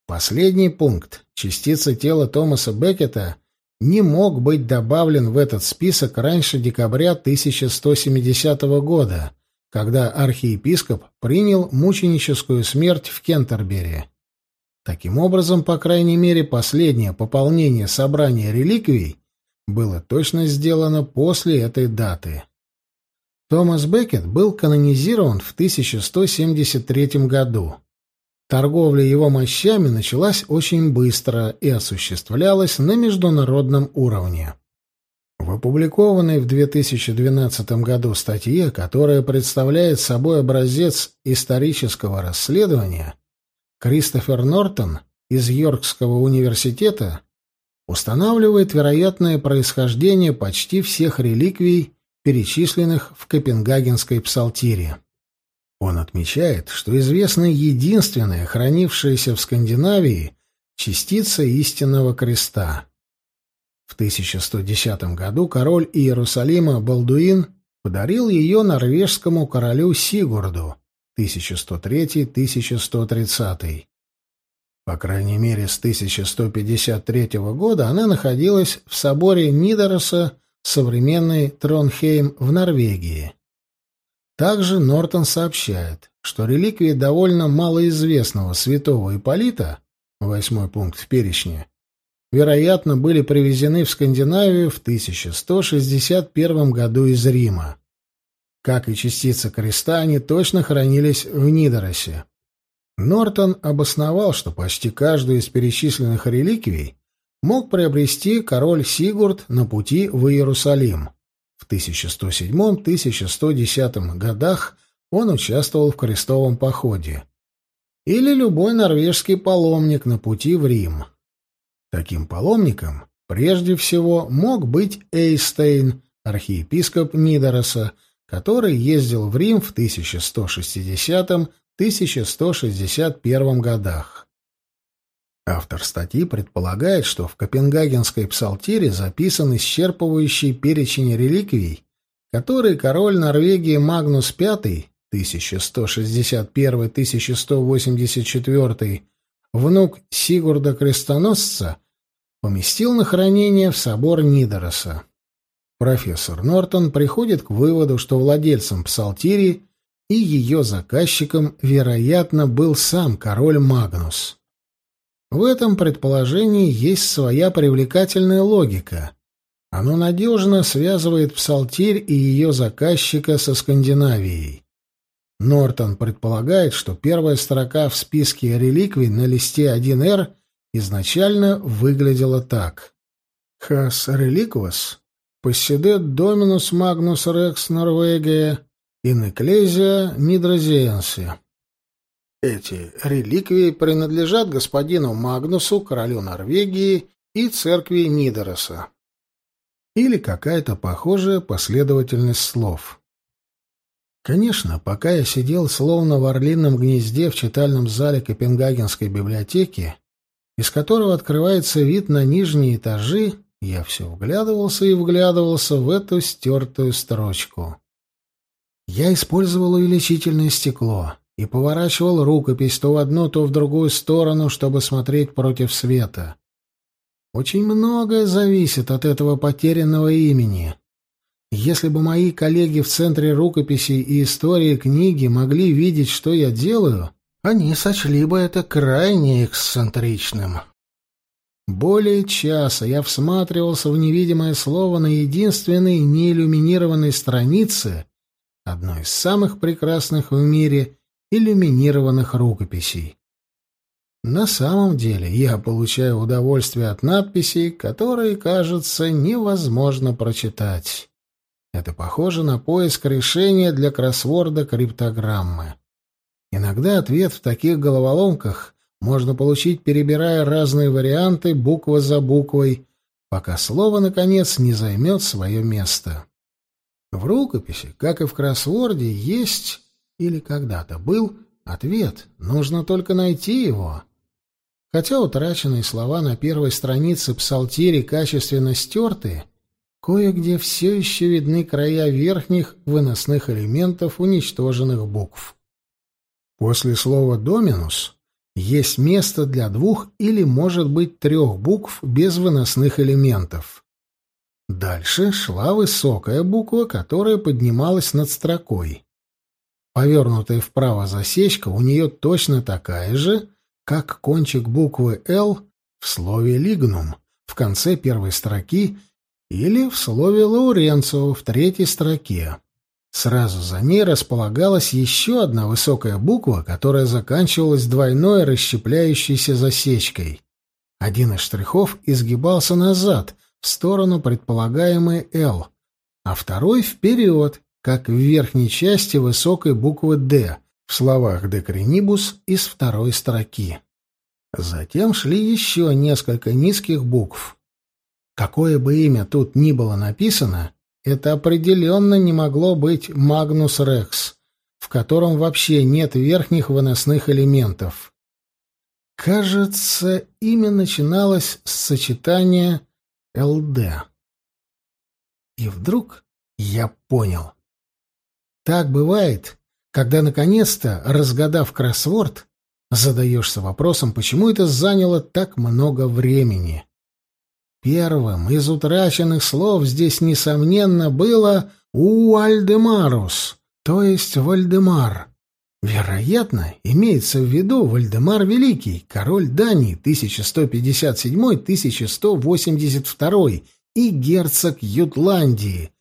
Speaker 1: Последний пункт, частица тела Томаса Беккета, не мог быть добавлен в этот список раньше декабря 1170 года, когда архиепископ принял мученическую смерть в Кентербери. Таким образом, по крайней мере, последнее пополнение собрания реликвий было точно сделано после этой даты. Томас Беккет был канонизирован в 1173 году. Торговля его мощами началась очень быстро и осуществлялась на международном уровне. В опубликованной в 2012 году статье, которая представляет собой образец исторического расследования, Кристофер Нортон из Йоркского университета устанавливает вероятное происхождение почти всех реликвий, перечисленных в Копенгагенской псалтире. Он отмечает, что известна единственная хранившаяся в Скандинавии частица истинного креста. В 1110 году король Иерусалима Балдуин подарил ее норвежскому королю Сигурду 1103-1130. По крайней мере, с 1153 года она находилась в соборе Нидороса, современный Тронхейм в Норвегии. Также Нортон сообщает, что реликвии довольно малоизвестного святого Ипполита, восьмой пункт в перечне, вероятно, были привезены в Скандинавию в 1161 году из Рима. Как и частицы креста, они точно хранились в Нидоросе. Нортон обосновал, что почти каждую из перечисленных реликвий мог приобрести король Сигурд на пути в Иерусалим. В 1107-1110 годах он участвовал в крестовом походе. Или любой норвежский паломник на пути в Рим. Таким паломником прежде всего мог быть Эйстейн, архиепископ Нидороса, который ездил в Рим в 1160-1161 годах. Автор статьи предполагает, что в Копенгагенской псалтире записан исчерпывающий перечень реликвий, которые король Норвегии Магнус V 1161-1184 внук Сигурда Крестоносца, поместил на хранение в собор Нидороса. Профессор Нортон приходит к выводу, что владельцем псалтири и ее заказчиком, вероятно, был сам король Магнус. В этом предположении есть своя привлекательная логика. Оно надежно связывает псалтирь и ее заказчика со Скандинавией. Нортон предполагает, что первая строка в списке реликвий на листе 1Р изначально выглядела так. «Хас реликвас посседет доминус магнус рекс Норвегия in ecclesia nidrosiense». Эти реликвии принадлежат господину Магнусу, королю Норвегии и церкви Нидороса. Или какая-то похожая последовательность слов. Конечно, пока я сидел словно в орлином гнезде в читальном зале Копенгагенской библиотеки, из которого открывается вид на нижние этажи, я все вглядывался и вглядывался в эту стертую строчку. Я использовал увеличительное стекло и поворачивал рукопись то в одну, то в другую сторону, чтобы смотреть против света. Очень многое зависит от этого потерянного имени. Если бы мои коллеги в Центре рукописи и истории книги могли видеть, что я делаю, они сочли бы это крайне эксцентричным. Более часа я всматривался в невидимое слово на единственной неиллюминированной странице одной из самых прекрасных в мире иллюминированных рукописей. На самом деле я получаю удовольствие от надписей, которые, кажется, невозможно прочитать. Это похоже на поиск решения для кроссворда криптограммы. Иногда ответ в таких головоломках можно получить, перебирая разные варианты буква за буквой, пока слово, наконец, не займет свое место. В рукописи, как и в кроссворде, есть, или когда-то был, ответ, нужно только найти его. Хотя утраченные слова на первой странице псалтири качественно стерты, Кое-где все еще видны края верхних выносных элементов уничтоженных букв. После слова «доминус» есть место для двух или, может быть, трех букв без выносных элементов. Дальше шла высокая буква, которая поднималась над строкой. Повернутая вправо засечка у нее точно такая же, как кончик буквы «Л» в слове «лигнум» в конце первой строки или в слове Лауренцо в третьей строке. Сразу за ней располагалась еще одна высокая буква, которая заканчивалась двойной расщепляющейся засечкой. Один из штрихов изгибался назад, в сторону предполагаемой «Л», а второй — вперед, как в верхней части высокой буквы «Д» в словах «декренибус» из второй строки. Затем шли еще несколько низких букв. Какое бы имя тут ни было написано, это определенно не могло быть Магнус Рекс, в котором вообще нет верхних выносных элементов. Кажется, имя начиналось с сочетания «ЛД». И вдруг я понял. Так бывает, когда, наконец-то, разгадав кроссворд, задаешься вопросом, почему это заняло так много времени. Первым из утраченных слов здесь, несомненно, было «Ualdemarus», то есть «Вальдемар». Вероятно, имеется в виду Вальдемар Великий, король Дании 1157-1182 и герцог Ютландии.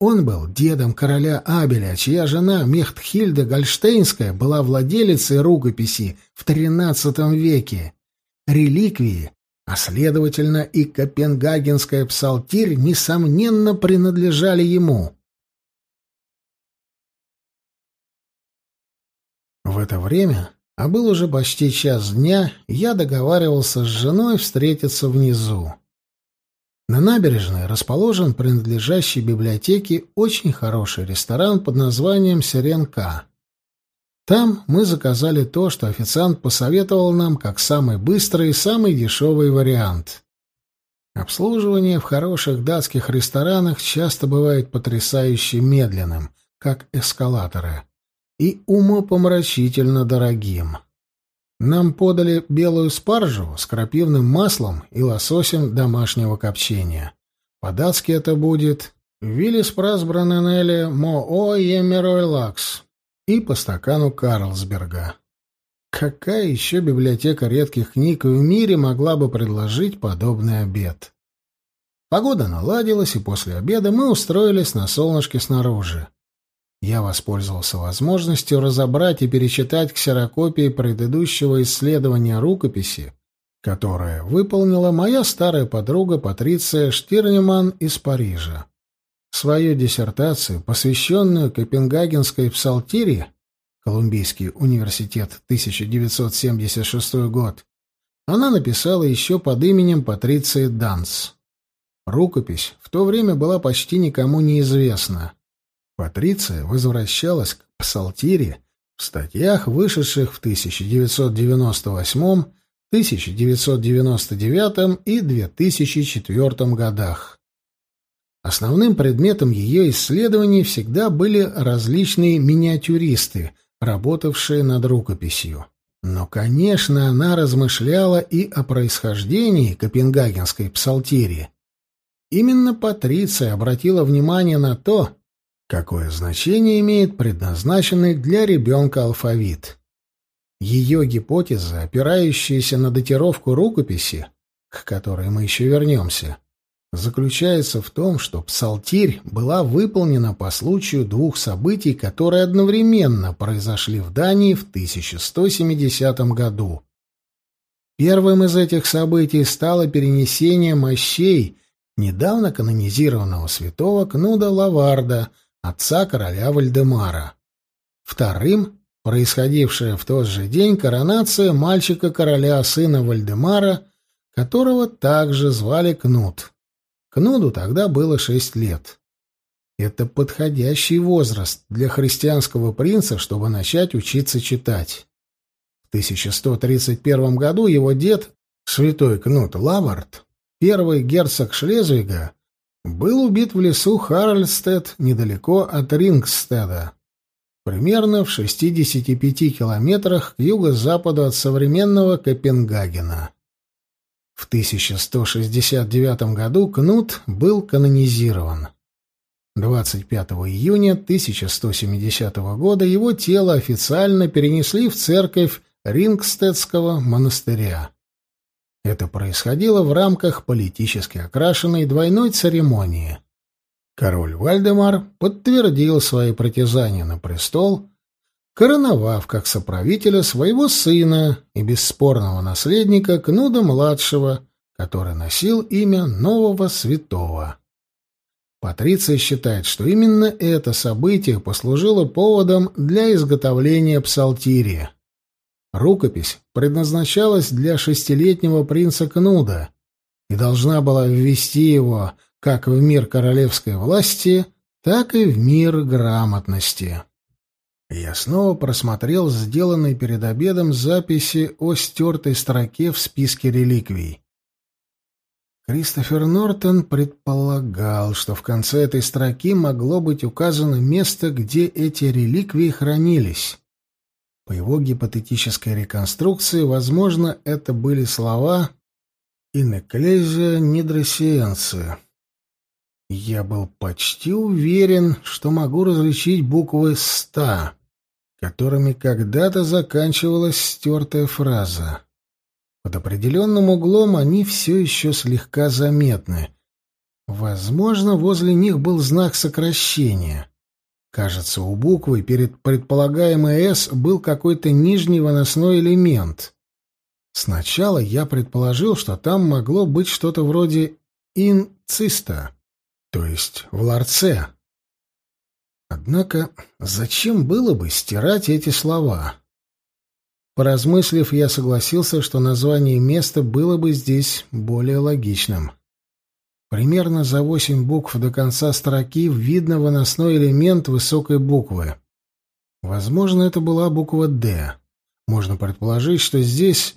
Speaker 1: Он был дедом короля Абеля, чья жена Мехтхильда Гольштейнская была владелицей рукописи в XIII веке. Реликвии, а следовательно и Копенгагенская псалтирь, несомненно, принадлежали ему. В это время, а был уже почти час дня, я договаривался с женой встретиться внизу. На набережной расположен принадлежащий библиотеке очень хороший ресторан под названием «Сиренка». Там мы заказали то, что официант посоветовал нам как самый быстрый и самый дешевый вариант. Обслуживание в хороших датских ресторанах часто бывает потрясающе медленным, как эскалаторы и умопомрачительно дорогим. Нам подали белую спаржу с крапивным маслом и лососем домашнего копчения. По-датски это будет «Виллис прасбраненеле мо о емерой лакс» и по стакану Карлсберга. Какая еще библиотека редких книг в мире могла бы предложить подобный обед? Погода наладилась, и после обеда мы устроились на солнышке снаружи. Я воспользовался возможностью разобрать и перечитать ксерокопии предыдущего исследования рукописи, которое выполнила моя старая подруга Патриция Штирнеман из Парижа. Свою диссертацию, посвященную Копенгагенской псалтире, Колумбийский университет, 1976 год, она написала еще под именем Патриции Данс. Рукопись в то время была почти никому неизвестна. Патриция возвращалась к псалтире в статьях, вышедших в 1998, 1999 и 2004 годах. Основным предметом ее исследований всегда были различные миниатюристы, работавшие над рукописью. Но, конечно, она размышляла и о происхождении Копенгагенской псалтири. Именно Патриция обратила внимание на то, Какое значение имеет предназначенный для ребенка алфавит? Ее гипотеза, опирающаяся на датировку рукописи, к которой мы еще вернемся, заключается в том, что псалтирь была выполнена по случаю двух событий, которые одновременно произошли в Дании в 1170 году. Первым из этих событий стало перенесение мощей недавно канонизированного святого Кнуда Лаварда – отца короля Вальдемара. Вторым — происходившая в тот же день коронация мальчика-короля, сына Вальдемара, которого также звали Кнут. Кнуду тогда было шесть лет. Это подходящий возраст для христианского принца, чтобы начать учиться читать. В 1131 году его дед, святой Кнут Лавард, первый герцог Шлезвига, был убит в лесу Харальдстед недалеко от Рингстеда, примерно в 65 километрах к юго-западу от современного Копенгагена. В 1169 году Кнут был канонизирован. 25 июня 1170 года его тело официально перенесли в церковь Рингстедского монастыря. Это происходило в рамках политически окрашенной двойной церемонии. Король Вальдемар подтвердил свои притязания на престол, короновав как соправителя своего сына и бесспорного наследника Кнуда-младшего, который носил имя нового святого. Патриция считает, что именно это событие послужило поводом для изготовления псалтирия. Рукопись предназначалась для шестилетнего принца Кнуда, и должна была ввести его как в мир королевской власти, так и в мир грамотности. Я снова просмотрел сделанные перед обедом записи о стертой строке в списке реликвий. Кристофер Нортон предполагал, что в конце этой строки могло быть указано место, где эти реликвии хранились. По его гипотетической реконструкции, возможно, это были слова «In ecclesia nidresiense». Я был почти уверен, что могу различить буквы «ста», которыми когда-то заканчивалась стертая фраза. Под определенным углом они все еще слегка заметны. Возможно, возле них был знак сокращения. Кажется, у буквы перед предполагаемой «С» был какой-то нижний выносной элемент. Сначала я предположил, что там могло быть что-то вроде «инциста», то есть в ларце. Однако зачем было бы стирать эти слова? Поразмыслив, я согласился, что название места было бы здесь более логичным. Примерно за восемь букв до конца строки видно выносной элемент высокой буквы. Возможно, это была буква «Д». Можно предположить, что здесь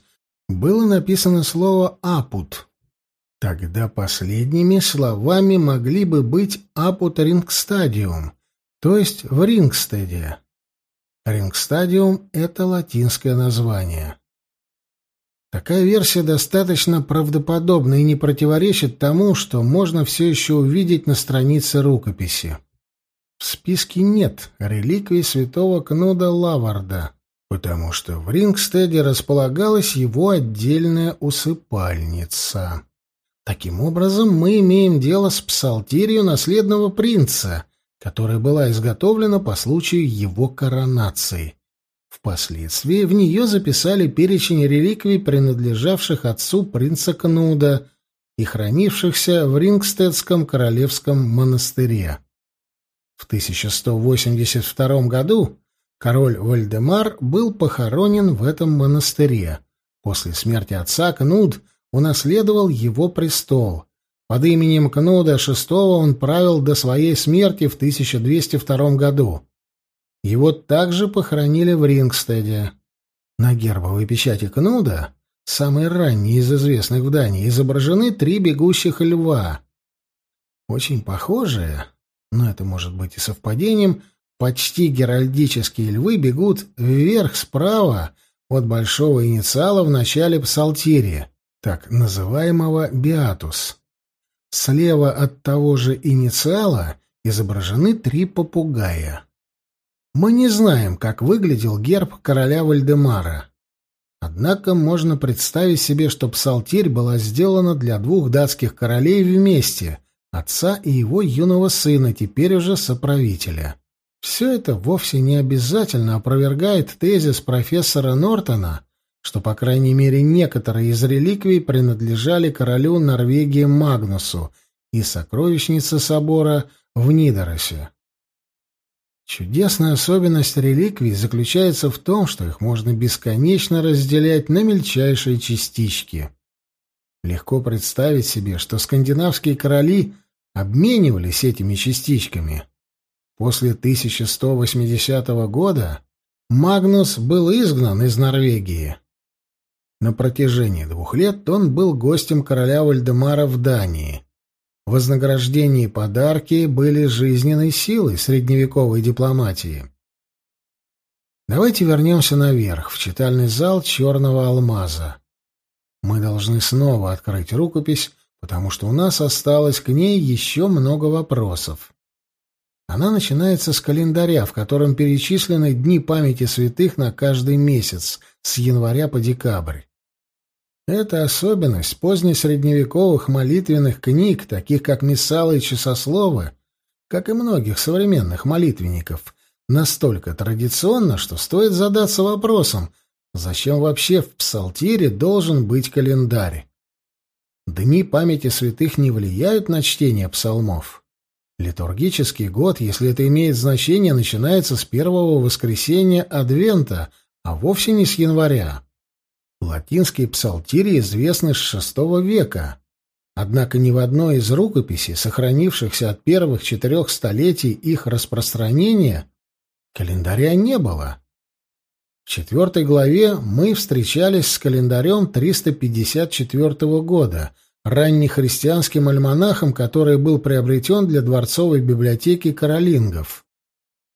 Speaker 1: было написано слово «апут». Тогда последними словами могли бы быть «апут рингстадиум», то есть в Рингстеде. Рингстадиум — это латинское название. Такая версия достаточно правдоподобна и не противоречит тому, что можно все еще увидеть на странице рукописи. В списке нет реликвий святого Кнуда Лаварда, потому что в Рингстеде располагалась его отдельная усыпальница. Таким образом, мы имеем дело с псалтирью наследного принца — которая была изготовлена по случаю его коронации. Впоследствии в нее записали перечень реликвий, принадлежавших отцу принца Кнуда и хранившихся в Рингстедском королевском монастыре. В 1182 году король Вальдемар был похоронен в этом монастыре. После смерти отца Кнуд унаследовал его престол, под именем Кнуда VI он правил до своей смерти в 1202 году. Его также похоронили в Рингстеде. На гербовой печати Кнуда, самой ранней из известных в Дании, изображены три бегущих льва. Очень похожие, но это может быть и совпадением, почти геральдические львы бегут вверх справа от большого инициала в начале псалтирия, так называемого «биатус». Слева от того же инициала изображены три попугая. Мы не знаем, как выглядел герб короля Вальдемара. Однако можно представить себе, что псалтирь была сделана для двух датских королей вместе, отца и его юного сына, теперь уже соправителя. Все это вовсе не обязательно опровергает тезис профессора Нортона что, по крайней мере, некоторые из реликвий принадлежали королю Норвегии Магнусу и сокровищнице собора в Нидоросе. Чудесная особенность реликвий заключается в том, что их можно бесконечно разделять на мельчайшие частички. Легко представить себе, что скандинавские короли обменивались этими частичками. После 1180 года Магнус был изгнан из Норвегии. На протяжении двух лет он был гостем короля Вальдемара в Дании. Вознаграждения и подарки были жизненной силой средневековой дипломатии. Давайте вернемся наверх, в читальный зал черного алмаза. Мы должны снова открыть рукопись, потому что у нас осталось к ней еще много вопросов. Она начинается с календаря, в котором перечислены дни памяти святых на каждый месяц, с января по декабрь. Эта особенность позднесредневековых молитвенных книг, таких как Миссалы и Часословы, как и многих современных молитвенников, настолько традиционна, что стоит задаться вопросом, зачем вообще в псалтире должен быть календарь? Дни памяти святых не влияют на чтение псалмов. Литургический год, если это имеет значение, начинается с первого воскресенья Адвента, а вовсе не с января. Латинские псалтири известны с VI века. Однако ни в одной из рукописей, сохранившихся от первых четырех столетий их распространения, календаря не было. В четвертой главе мы встречались с календарем 354 года, раннехристианским альманахом, который был приобретен для дворцовой библиотеки каролингов.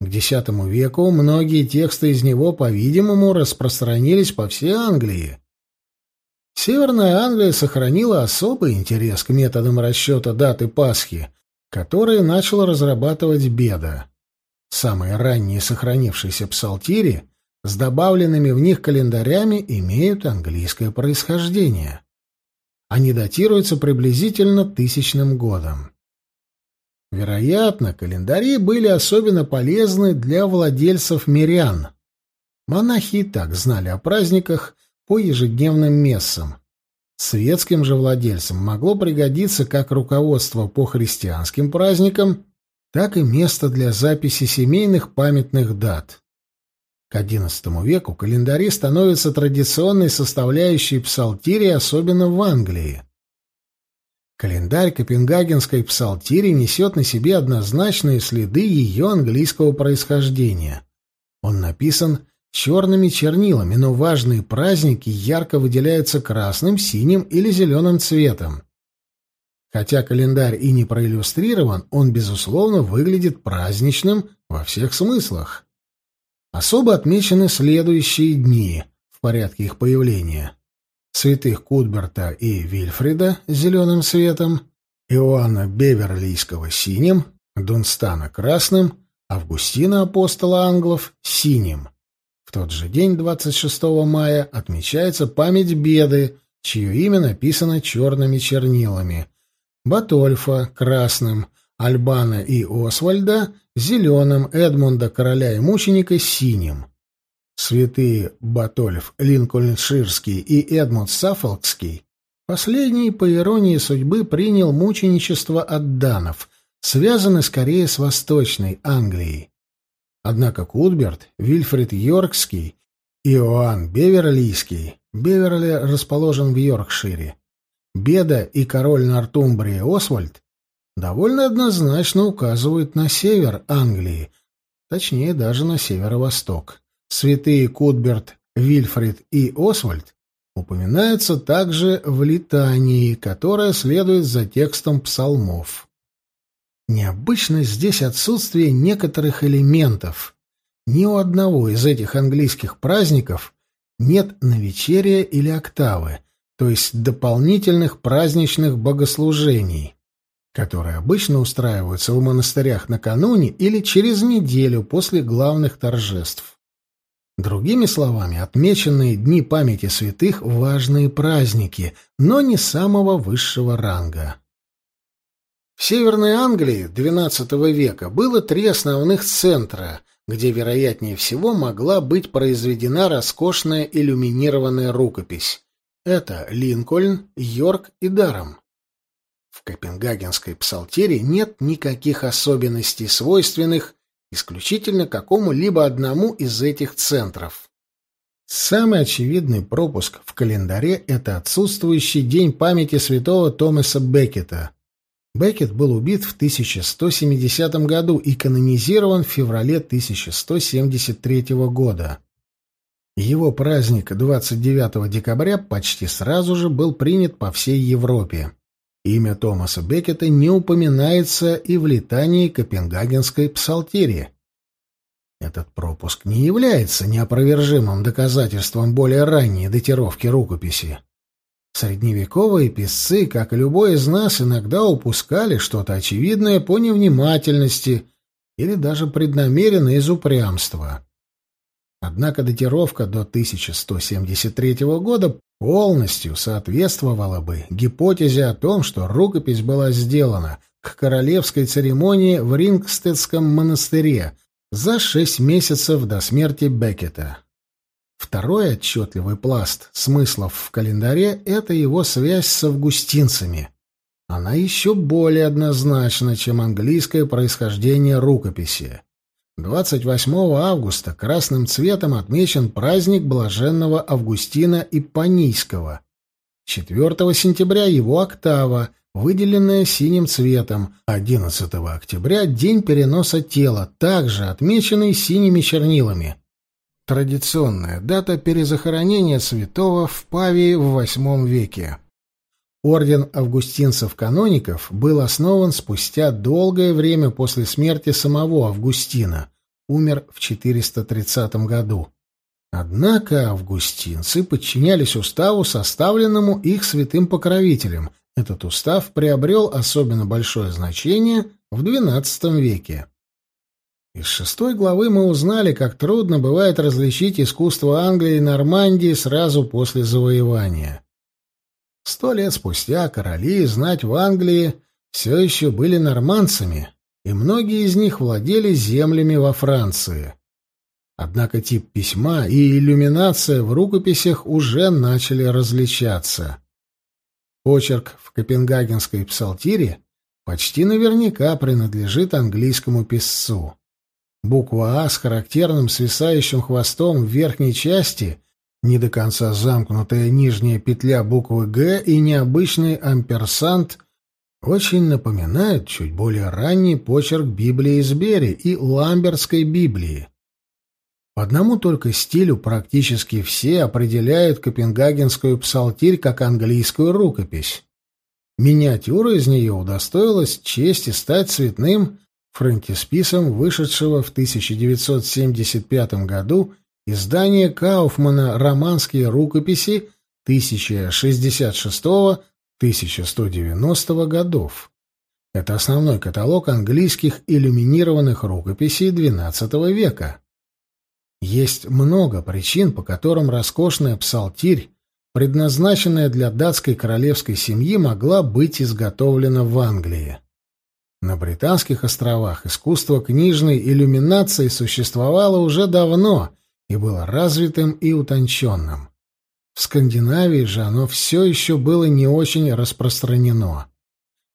Speaker 1: К X веку многие тексты из него, по-видимому, распространились по всей Англии. Северная Англия сохранила особый интерес к методам расчета даты Пасхи, которые начал разрабатывать Беда. Самые ранние сохранившиеся псалтири с добавленными в них календарями имеют английское происхождение. Они датируются приблизительно тысячным годом. Вероятно, календари были особенно полезны для владельцев мирян. Монахи и так знали о праздниках по ежедневным мессам. Светским же владельцам могло пригодиться как руководство по христианским праздникам, так и место для записи семейных памятных дат. К XI веку календари становятся традиционной составляющей псалтири, особенно в Англии. Календарь Копенгагенской псалтири несет на себе однозначные следы ее английского происхождения. Он написан черными чернилами, но важные праздники ярко выделяются красным, синим или зеленым цветом. Хотя календарь и не проиллюстрирован, он, безусловно, выглядит праздничным во всех смыслах. Особо отмечены следующие дни в порядке их появления. Святых Кудберта и Вильфрида зеленым светом, Иоанна Беверлийского синим, Дунстана красным, Августина апостола англов синим. В тот же день, 26 мая, отмечается память Беды, чье имя написано черными чернилами. Батольфа — красным, Альбана и Освальда — зеленым, Эдмунда, короля и мученика — синим. Святые Батольф Линкольнширский и Эдмунд Саффолкский Последний, по иронии судьбы, принял мученичество от данов, связанный скорее с Восточной Англией. Однако Кутберт, Вильфред Йоркский и Иоанн Беверлийский, Беверли расположен в Йоркшире, Беда и король Нортумбрии Освальд довольно однозначно указывают на север Англии, точнее даже на северо-восток. Святые Кутберт, Вильфред и Освальд упоминаются также в литании, которая следует за текстом псалмов. Необычно здесь отсутствие некоторых элементов. Ни у одного из этих английских праздников нет навечерия или октавы, то есть дополнительных праздничных богослужений, которые обычно устраиваются в монастырях накануне или через неделю после главных торжеств. Другими словами, отмеченные дни памяти святых – важные праздники, но не самого высшего ранга. В Северной Англии XII века было три основных центра, где, вероятнее всего, могла быть произведена роскошная иллюминированная рукопись. Это Линкольн, Йорк и Даром. В Копенгагенской псалтире нет никаких особенностей, свойственных исключительно какому-либо одному из этих центров. Самый очевидный пропуск в календаре – это отсутствующий день памяти святого Томаса Беккета – Беккет был убит в 1170 году и канонизирован в феврале 1173 года. Его праздник 29 декабря почти сразу же был принят по всей Европе. Имя Томаса Беккета не упоминается и в летании Копенгагенской псалтири. Этот пропуск не является неопровержимым доказательством более ранней датировки рукописи. Средневековые писцы, как и любой из нас, иногда упускали что-то очевидное по невнимательности или даже преднамеренно из упрямства. Однако датировка до 1173 года полностью соответствовала бы гипотезе о том, что рукопись была сделана к королевской церемонии в Рингстедском монастыре за шесть месяцев до смерти Беккета. Второй отчетливый пласт смыслов в календаре — это его связь с августинцами. Она еще более однозначна, чем английское происхождение рукописи. 28 августа красным цветом отмечен праздник блаженного Августина Иппанийского. 4 сентября его октава, выделенная синим цветом, 11 октября — день переноса тела, также отмеченный синими чернилами. Традиционная дата перезахоронения святого в Павии в VIII веке. Орден августинцев-каноников был основан спустя долгое время после смерти самого Августина, умер в 430 году. Однако августинцы подчинялись уставу, составленному их святым покровителем. Этот устав приобрел особенно большое значение в XII веке. Из шестой главы мы узнали, как трудно бывает различить искусство Англии и Нормандии сразу после завоевания. Сто лет спустя короли и знать в Англии все еще были нормандцами, и многие из них владели землями во Франции. Однако тип письма и иллюминация в рукописях уже начали различаться. Почерк в Копенгагенской псалтире почти наверняка принадлежит английскому писцу. Буква «А» с характерным свисающим хвостом в верхней части, не до конца замкнутая нижняя петля буквы «Г» и необычный амперсант очень напоминают чуть более ранний почерк Библии из Бери и Ламбертской Библии. По одному только стилю практически все определяют Копенгагенскую псалтирь как английскую рукопись. Миниатюра из нее удостоилась чести стать цветным фронтисписом вышедшего в 1975 году издания Кауфмана «Романские рукописи» 1066-1190 годов. Это основной каталог английских иллюминированных рукописей XII века. Есть много причин, по которым роскошная псалтирь, предназначенная для датской королевской семьи, могла быть изготовлена в Англии. На Британских островах искусство книжной иллюминации существовало уже давно и было развитым и утонченным. В Скандинавии же оно все еще было не очень распространено.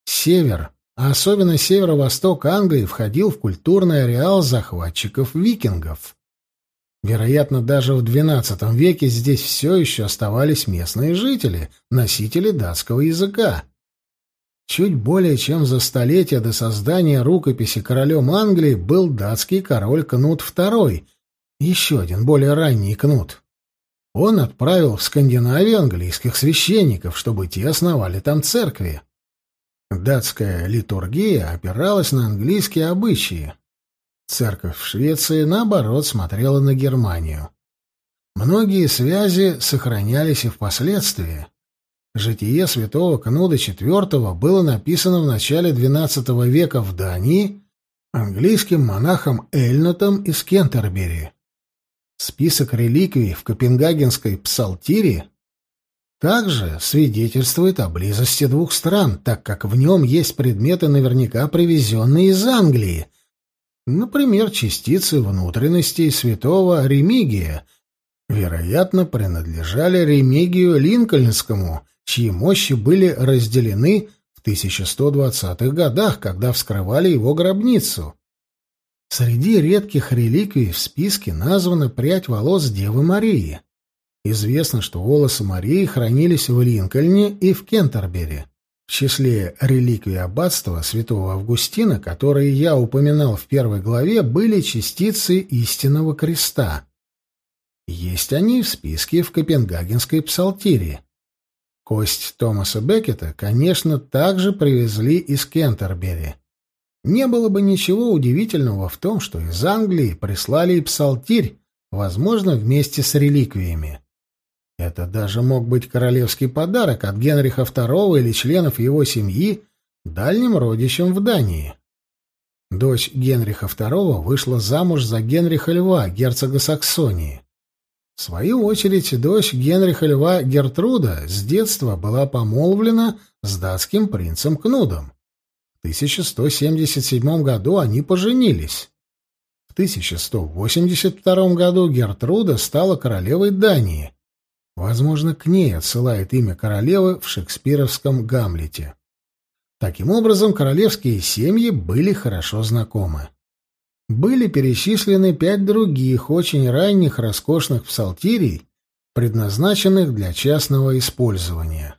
Speaker 1: Север, а особенно северо-восток Англии, входил в культурный ареал захватчиков-викингов. Вероятно, даже в XII веке здесь все еще оставались местные жители, носители датского языка. Чуть более чем за столетие до создания рукописи королем Англии был датский король Кнут II, еще один более ранний Кнут. Он отправил в Скандинавию английских священников, чтобы те основали там церкви. Датская литургия опиралась на английские обычаи. Церковь в Швеции, наоборот, смотрела на Германию. Многие связи сохранялись и впоследствии. Житие святого Кнуда IV было написано в начале XII века в Дании английским монахом Эльнотом из Кентербери. Список реликвий в Копенгагенской псалтире также свидетельствует о близости двух стран, так как в нем есть предметы, наверняка привезенные из Англии, Например, частицы внутренностей святого Ремигия, вероятно, принадлежали Ремигию Линкольнскому, чьи мощи были разделены в 1120-х годах, когда вскрывали его гробницу. Среди редких реликвий в списке названа прядь волос Девы Марии. Известно, что волосы Марии хранились в Линкольне и в Кентербери. В числе реликвий аббатства святого Августина, которые я упоминал в первой главе, были частицы истинного креста. Есть они в списке в Копенгагенской псалтире. Кость Томаса Беккета, конечно, также привезли из Кентербери. Не было бы ничего удивительного в том, что из Англии прислали и псалтирь, возможно, вместе с реликвиями. Это даже мог быть королевский подарок от Генриха II или членов его семьи дальним родичам в Дании. Дочь Генриха II вышла замуж за Генриха Льва, герцога Саксонии. В свою очередь, дочь Генриха Льва Гертруда с детства была помолвлена с датским принцем Кнудом. В 1177 году они поженились. В 1182 году Гертруда стала королевой Дании, Возможно, к ней отсылает имя королевы в шекспировском «Гамлете». Таким образом, королевские семьи были хорошо знакомы. Были перечислены пять других, очень ранних роскошных псалтирий, предназначенных для частного использования.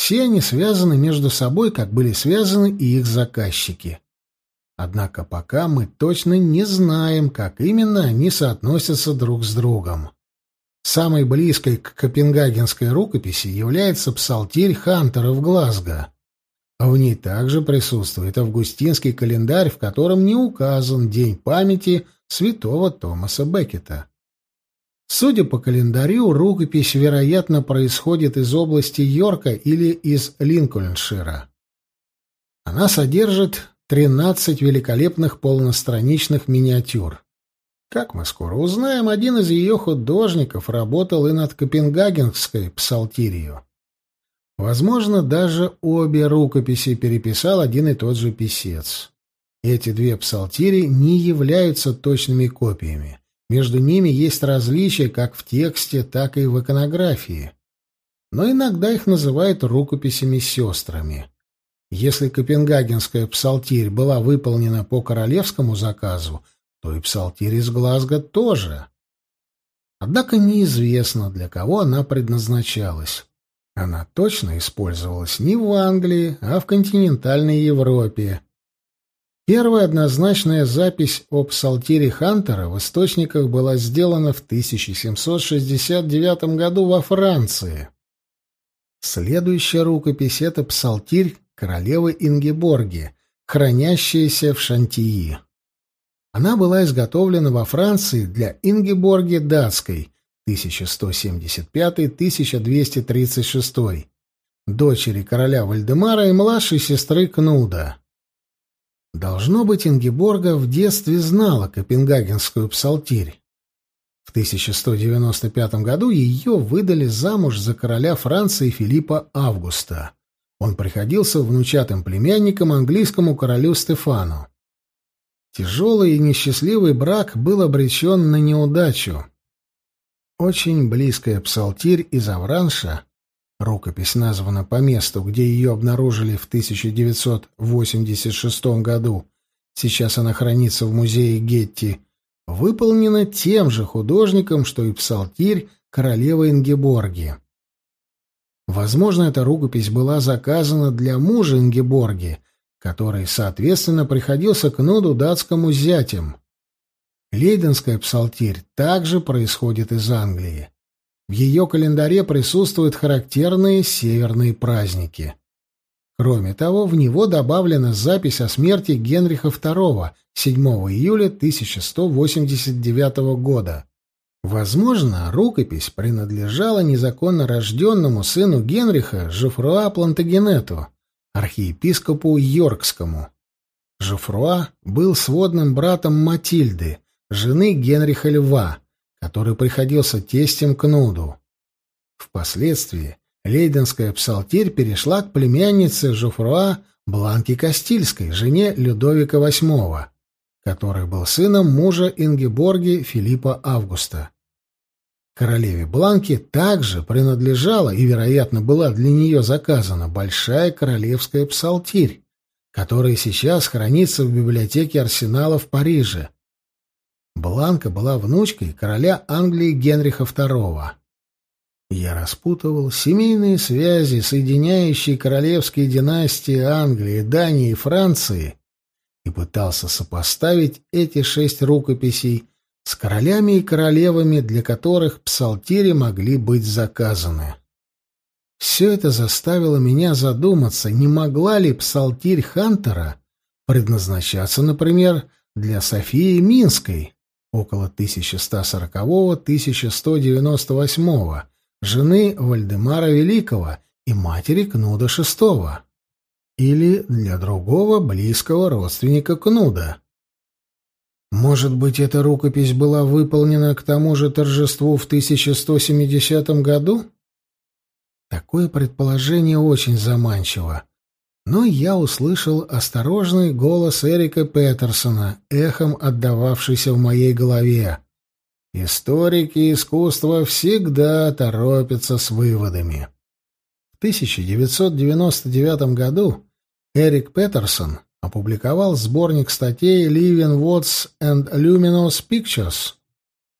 Speaker 1: Все они связаны между собой, как были связаны и их заказчики. Однако пока мы точно не знаем, как именно они соотносятся друг с другом. Самой близкой к копенгагенской рукописи является псалтирь Хантера в Глазго. В ней также присутствует августинский календарь, в котором не указан день памяти святого Томаса Беккета. Судя по календарю, рукопись, вероятно, происходит из области Йорка или из Линкольншира. Она содержит 13 великолепных полностраничных миниатюр. Как мы скоро узнаем, один из ее художников работал и над Копенгагенской псалтирией. Возможно, даже обе рукописи переписал один и тот же писец. Эти две псалтири не являются точными копиями. Между ними есть различия как в тексте, так и в иконографии. Но иногда их называют рукописями-сестрами. Если Копенгагенская псалтирь была выполнена по королевскому заказу, то и псалтирь из Глазго тоже. Однако неизвестно, для кого она предназначалась. Она точно использовалась не в Англии, а в континентальной Европе. Первая однозначная запись о псалтире Хантера в источниках была сделана в 1769 году во Франции. Следующая рукопись — это псалтирь королевы Ингеборги, хранящаяся в Шантии. Она была изготовлена во Франции для Ингеборги датской 1175-1236, дочери короля Вальдемара и младшей сестры Кнуда. Должно быть, Ингеборга в детстве знала Копенгагенскую псалтирь. В 1195 году ее выдали замуж за короля Франции Филиппа Августа. Он приходился внучатым племянником английскому королю Стефану. Тяжелый и несчастливый брак был обречен на неудачу. Очень близкая псалтирь из Авранша, рукопись названа по месту, где ее обнаружили в 1986 году, сейчас она хранится в музее Гетти, выполнена тем же художником, что и псалтирь королевы Ингеборги. Возможно, эта рукопись была заказана для мужа Ингеборги, который, соответственно, приходился к Нуду датскому зятем. Лейденская псалтирь также происходит из Англии. В ее календаре присутствуют характерные северные праздники. Кроме того, в него добавлена запись о смерти Генриха II 7 июля 1189 года. Возможно, рукопись принадлежала незаконно рожденному сыну Генриха Жофруа Плантагенету, архиепископу Йоркскому. Жофруа был сводным братом Матильды, жены Генриха Льва, который приходился тестем Кнуду. Впоследствии Лейденская псалтирь перешла к племяннице Жофруа Бланке Кастильской, жене Людовика VIII который был сыном мужа Ингеборги Филиппа Августа. Королеве Бланке также принадлежала и, вероятно, была для нее заказана большая королевская псалтирь, которая сейчас хранится в библиотеке Арсенала в Париже. Бланка была внучкой короля Англии Генриха II. Я распутывал семейные связи, соединяющие королевские династии Англии, Дании и Франции, и пытался сопоставить эти шесть рукописей с королями и королевами, для которых псалтири могли быть заказаны. Все это заставило меня задуматься, не могла ли псалтирь Хантера предназначаться, например, для Софии Минской, около 1140-1198, жены Вальдемара Великого и матери Кнуда VI или для другого близкого родственника Кнуда. Может быть, эта рукопись была выполнена к тому же торжеству в 1170 году? Такое предположение очень заманчиво. Но я услышал осторожный голос Эрика Петерсона, эхом отдававшийся в моей голове. Историки искусства всегда торопятся с выводами. В 1999 году Эрик Петерсон опубликовал сборник статей «Living Words and Luminous Pictures»,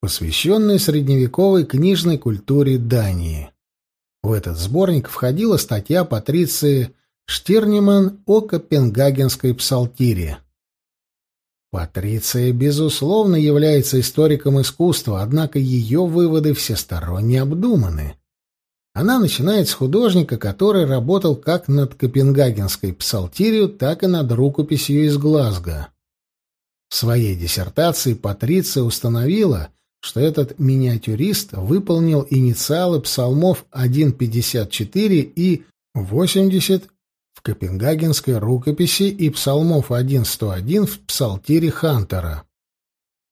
Speaker 1: посвященный средневековой книжной культуре Дании. В этот сборник входила статья Патриции Штирнеман о Копенгагенской псалтире. Патриция, безусловно, является историком искусства, однако ее выводы всесторонне обдуманы. Она начинает с художника, который работал как над Копенгагенской псалтирью, так и над рукописью из Глазго. В своей диссертации Патриция установила, что этот миниатюрист выполнил инициалы псалмов 1.54 и 80 в Копенгагенской рукописи и псалмов 1.101 в псалтире Хантера.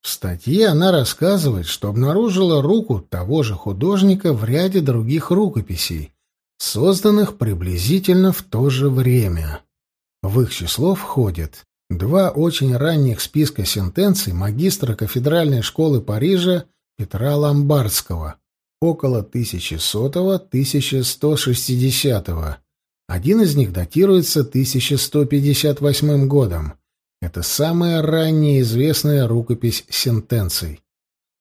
Speaker 1: В статье она рассказывает, что обнаружила руку того же художника в ряде других рукописей, созданных приблизительно в то же время. В их число входят два очень ранних списка сентенций магистра кафедральной школы Парижа Петра Ломбардского около 1100-1160 один из них датируется 1158 годом. Это самая ранняя известная рукопись сентенций.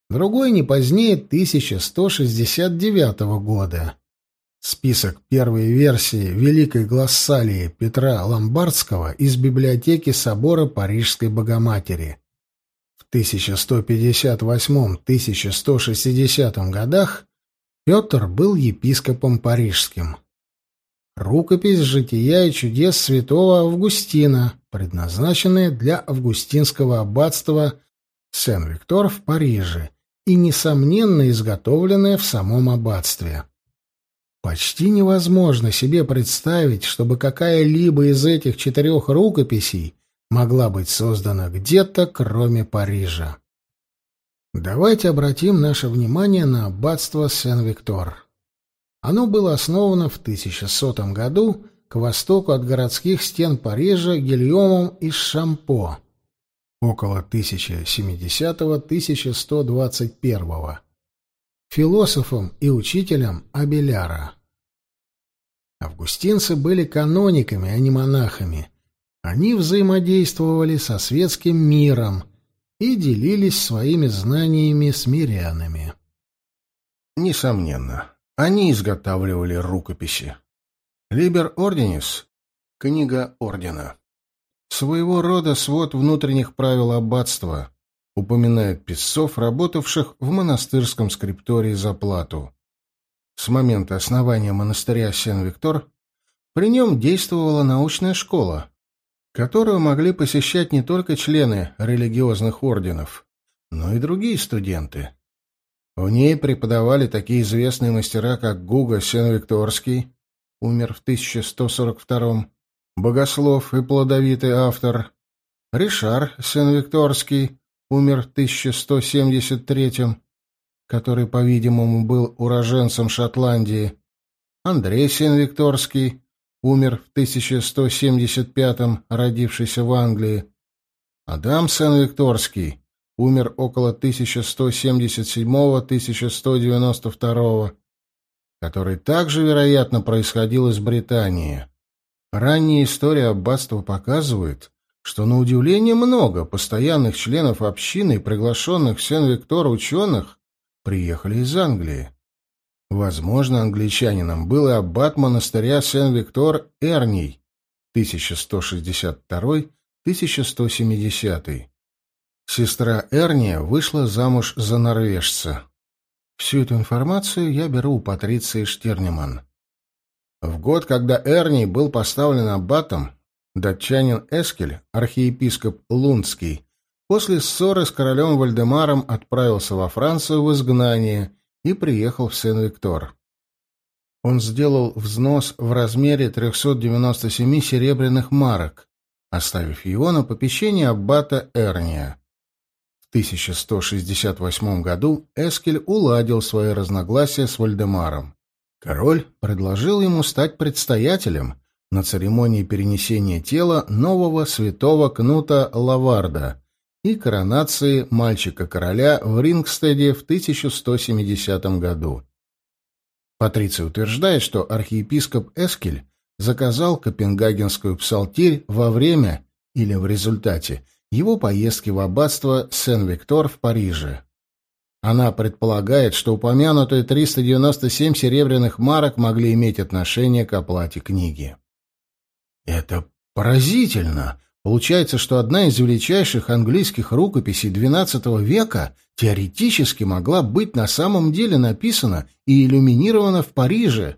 Speaker 1: Другой не позднее 1169 года. Список первой версии Великой Глоссалии Петра Ломбардского из библиотеки собора Парижской Богоматери. В 1158-1160 годах Петр был епископом парижским. Рукопись «Жития и чудес святого Августина», предназначенная для Августинского аббатства Сен-Виктор в Париже и, несомненно, изготовленная в самом аббатстве. Почти невозможно себе представить, чтобы какая-либо из этих четырех рукописей могла быть создана где-то, кроме Парижа. Давайте обратим наше внимание на аббатство Сен-Виктор. Оно было основано в 1100 году к востоку от городских стен Парижа Гильомом из Шампо около 1070-1121 философом и учителем Абеляра. Августинцы были канониками, а не монахами. Они взаимодействовали со светским миром и делились своими знаниями с мирянами.
Speaker 2: Несомненно, они изготавливали рукописи. Либер Орденис — книга ордена. Своего рода свод внутренних правил аббатства упоминает писцов, работавших в монастырском скриптории за плату. С момента основания монастыря Сен-Виктор при нем действовала научная школа, которую могли посещать не только члены религиозных орденов, но и другие студенты. В ней преподавали такие известные мастера, как Гуго Сен-Викторский, умер в 1142 богослов и плодовитый автор, Ришар Сен-Викторский, умер в 1173 который, по-видимому, был уроженцем Шотландии, Андрей Сен-Викторский, умер в 1175 родившийся в Англии, Адам Сен-Викторский, умер около 1177-1192, который также, вероятно, происходил из Британии. Ранняя история аббатства показывает, что на удивление много постоянных членов общины, приглашенных в Сен-Виктор ученых, приехали из Англии. Возможно, англичанином был и аббат монастыря Сен-Виктор Эрний, 1162-1170. Сестра Эрния вышла замуж за норвежца. Всю эту информацию я беру у Патриции Штернеман. В год, когда Эрний был поставлен аббатом, датчанин Эскель, архиепископ Лундский, после ссоры с королем Вальдемаром отправился во Францию в изгнание и приехал в Сен-Виктор. Он сделал взнос в размере 397 серебряных марок, оставив его на попечение аббата Эрния. В 1168 году Эскель уладил свои разногласия с Вальдемаром. Король предложил ему стать предстоятелем на церемонии перенесения тела нового святого Кнута Лаварда и коронации мальчика-короля в Рингстеде в 1170 году. Патриция утверждает, что архиепископ Эскель заказал Копенгагенскую псалтирь во время или в результате его поездки в аббатство Сен-Виктор в Париже. Она предполагает, что упомянутые 397 серебряных марок могли иметь отношение к оплате книги. Это поразительно. Получается, что одна из величайших английских рукописей XII века теоретически могла быть на самом деле написана и иллюминирована в Париже.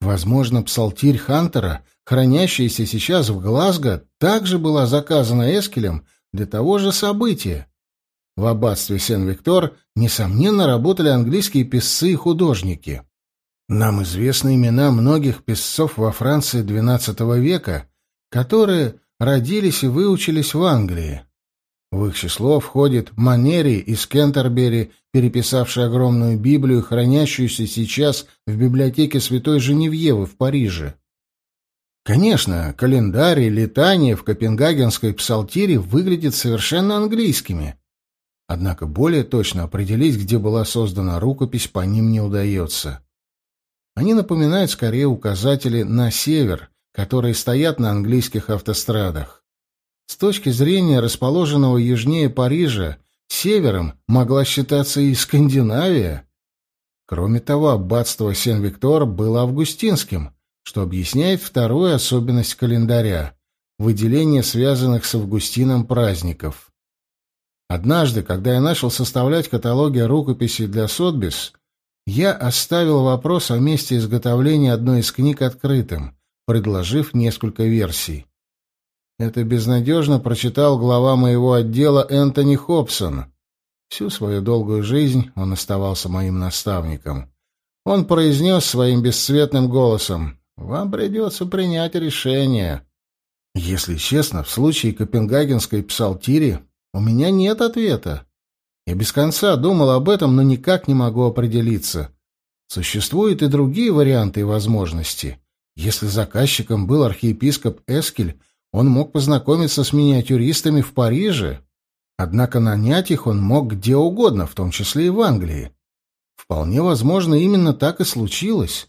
Speaker 2: Возможно, псалтирь Хантера, хранящаяся сейчас в Глазго, также была заказана Эскелем для того же события. В аббатстве Сен-Виктор, несомненно, работали английские писцы и художники. Нам известны имена многих писцов во Франции XII века, которые родились и выучились в Англии. В их число входит Манери из Кентербери, переписавший огромную Библию, хранящуюся сейчас в библиотеке Святой Женевьевы в Париже. Конечно, календарь и летание в Копенгагенской псалтире выглядят совершенно английскими, Однако более точно определить, где была создана рукопись, по ним не удается. Они напоминают скорее указатели на север, которые стоят на английских автострадах. С точки зрения расположенного южнее Парижа, севером могла считаться и Скандинавия. Кроме того, аббатство Сен-Виктор было августинским, что объясняет вторую особенность календаря — выделение связанных с Августином праздников. Однажды, когда я начал составлять каталоги рукописей для Сотбис, я оставил вопрос о месте изготовления одной из книг открытым, предложив несколько версий. Это безнадежно прочитал глава моего отдела Энтони Хобсон. Всю свою долгую жизнь он оставался моим наставником. Он произнес своим бесцветным голосом, «Вам придется принять решение». Если честно, в случае Копенгагенской псалтири у меня нет ответа. Я без конца думал об этом, но никак не могу определиться. Существуют и другие варианты и возможности. Если заказчиком был архиепископ Эскель, он мог познакомиться с миниатюристами в Париже. Однако нанять их он мог где угодно, в том числе и в Англии. Вполне возможно, именно так и случилось.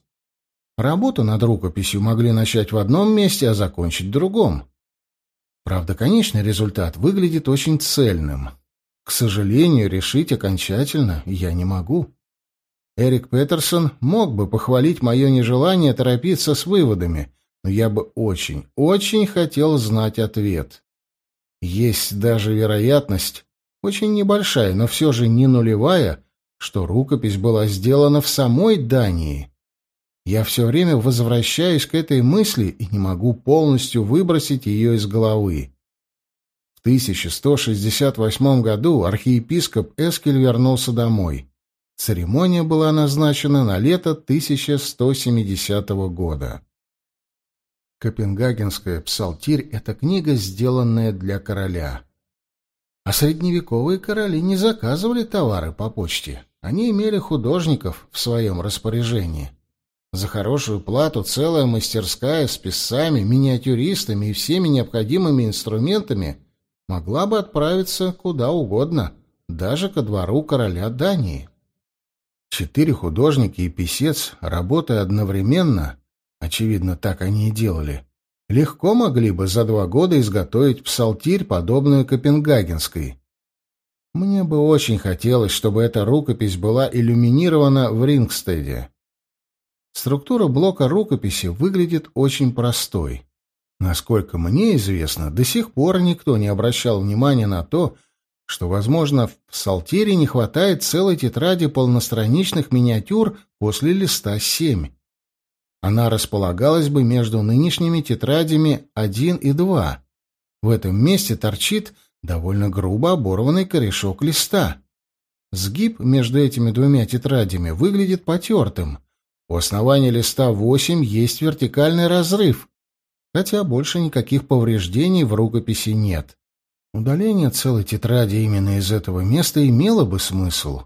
Speaker 2: Работу над рукописью могли начать в одном месте, а закончить в другом. Правда, конечный результат выглядит очень цельным. К сожалению, решить окончательно я не могу. Эрик Петерсон мог бы похвалить мое нежелание торопиться с выводами, но я бы очень, очень хотел знать ответ. Есть даже вероятность, очень небольшая, но все же не нулевая, что рукопись была сделана в самой Дании. Я все время возвращаюсь к этой мысли и не могу полностью выбросить ее из головы. В 1168 году архиепископ Эскель вернулся домой. Церемония была назначена на лето 1170 года. Копенгагенская псалтирь — это книга, сделанная для короля. А средневековые короли не заказывали товары по почте. Они имели художников в своем распоряжении. За хорошую плату целая мастерская с писцами, миниатюристами и всеми необходимыми инструментами могла бы отправиться куда угодно, даже ко двору короля Дании. Четыре художники и писец, работая одновременно, очевидно, так они и делали, легко могли бы за два года изготовить псалтирь, подобную Копенгагенской. Мне бы очень хотелось, чтобы эта рукопись была иллюминирована в Рингстеде. Структура блока рукописи выглядит очень простой. Насколько мне известно, до сих пор никто не обращал внимания на то, что, возможно, в псалтире не хватает целой тетради полностраничных миниатюр после листа 7. Она располагалась бы между нынешними тетрадями 1 и 2. В этом месте торчит довольно грубо оборванный корешок листа. Сгиб между этими двумя тетрадями выглядит потертым, у основания листа 8 есть вертикальный разрыв, хотя больше никаких повреждений в рукописи нет. Удаление целой тетради именно из этого места имело бы смысл.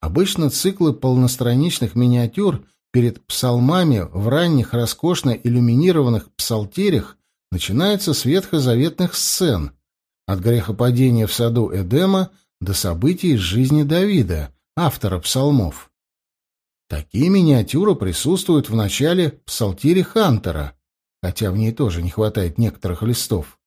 Speaker 2: Обычно циклы полностраничных миниатюр перед псалмами в ранних роскошно иллюминированных псалтирях начинаются с ветхозаветных сцен, от грехопадения в саду Эдема до событий из жизни Давида, автора псалмов. Такие миниатюры присутствуют в начале псалтири Хантера, хотя в ней тоже не хватает некоторых листов.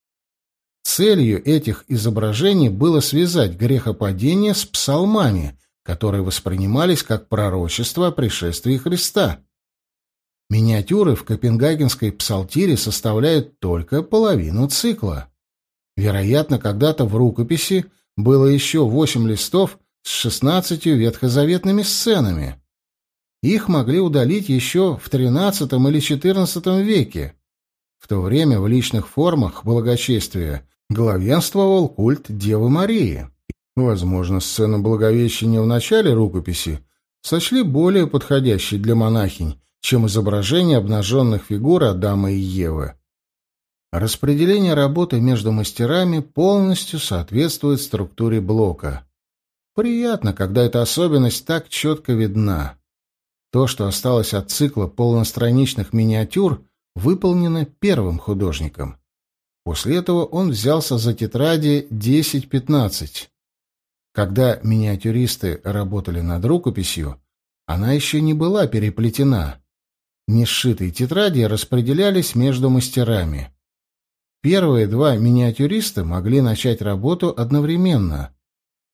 Speaker 2: Целью этих изображений было связать грехопадение с псалмами, которые воспринимались как пророчество о пришествии Христа. Миниатюры в Копенгагенской псалтире составляют только половину цикла. Вероятно, когда-то в рукописи было еще восемь листов с шестнадцатью ветхозаветными сценами. Их могли удалить еще в XIII или XIV веке. В то время в личных формах благочестия главенствовал культ Девы Марии. Возможно, сцену Благовещения в начале рукописи сочли более подходящей для монахинь, чем изображение обнаженных фигур Адама и Евы. Распределение работы между мастерами полностью соответствует структуре блока. Приятно, когда эта особенность так четко видна. То, что осталось от цикла полностраничных миниатюр, выполнено первым художником. После этого он взялся за тетради 10-15. Когда миниатюристы работали над рукописью, она еще не была переплетена. Несшитые тетради распределялись между мастерами. Первые два миниатюриста могли начать работу одновременно.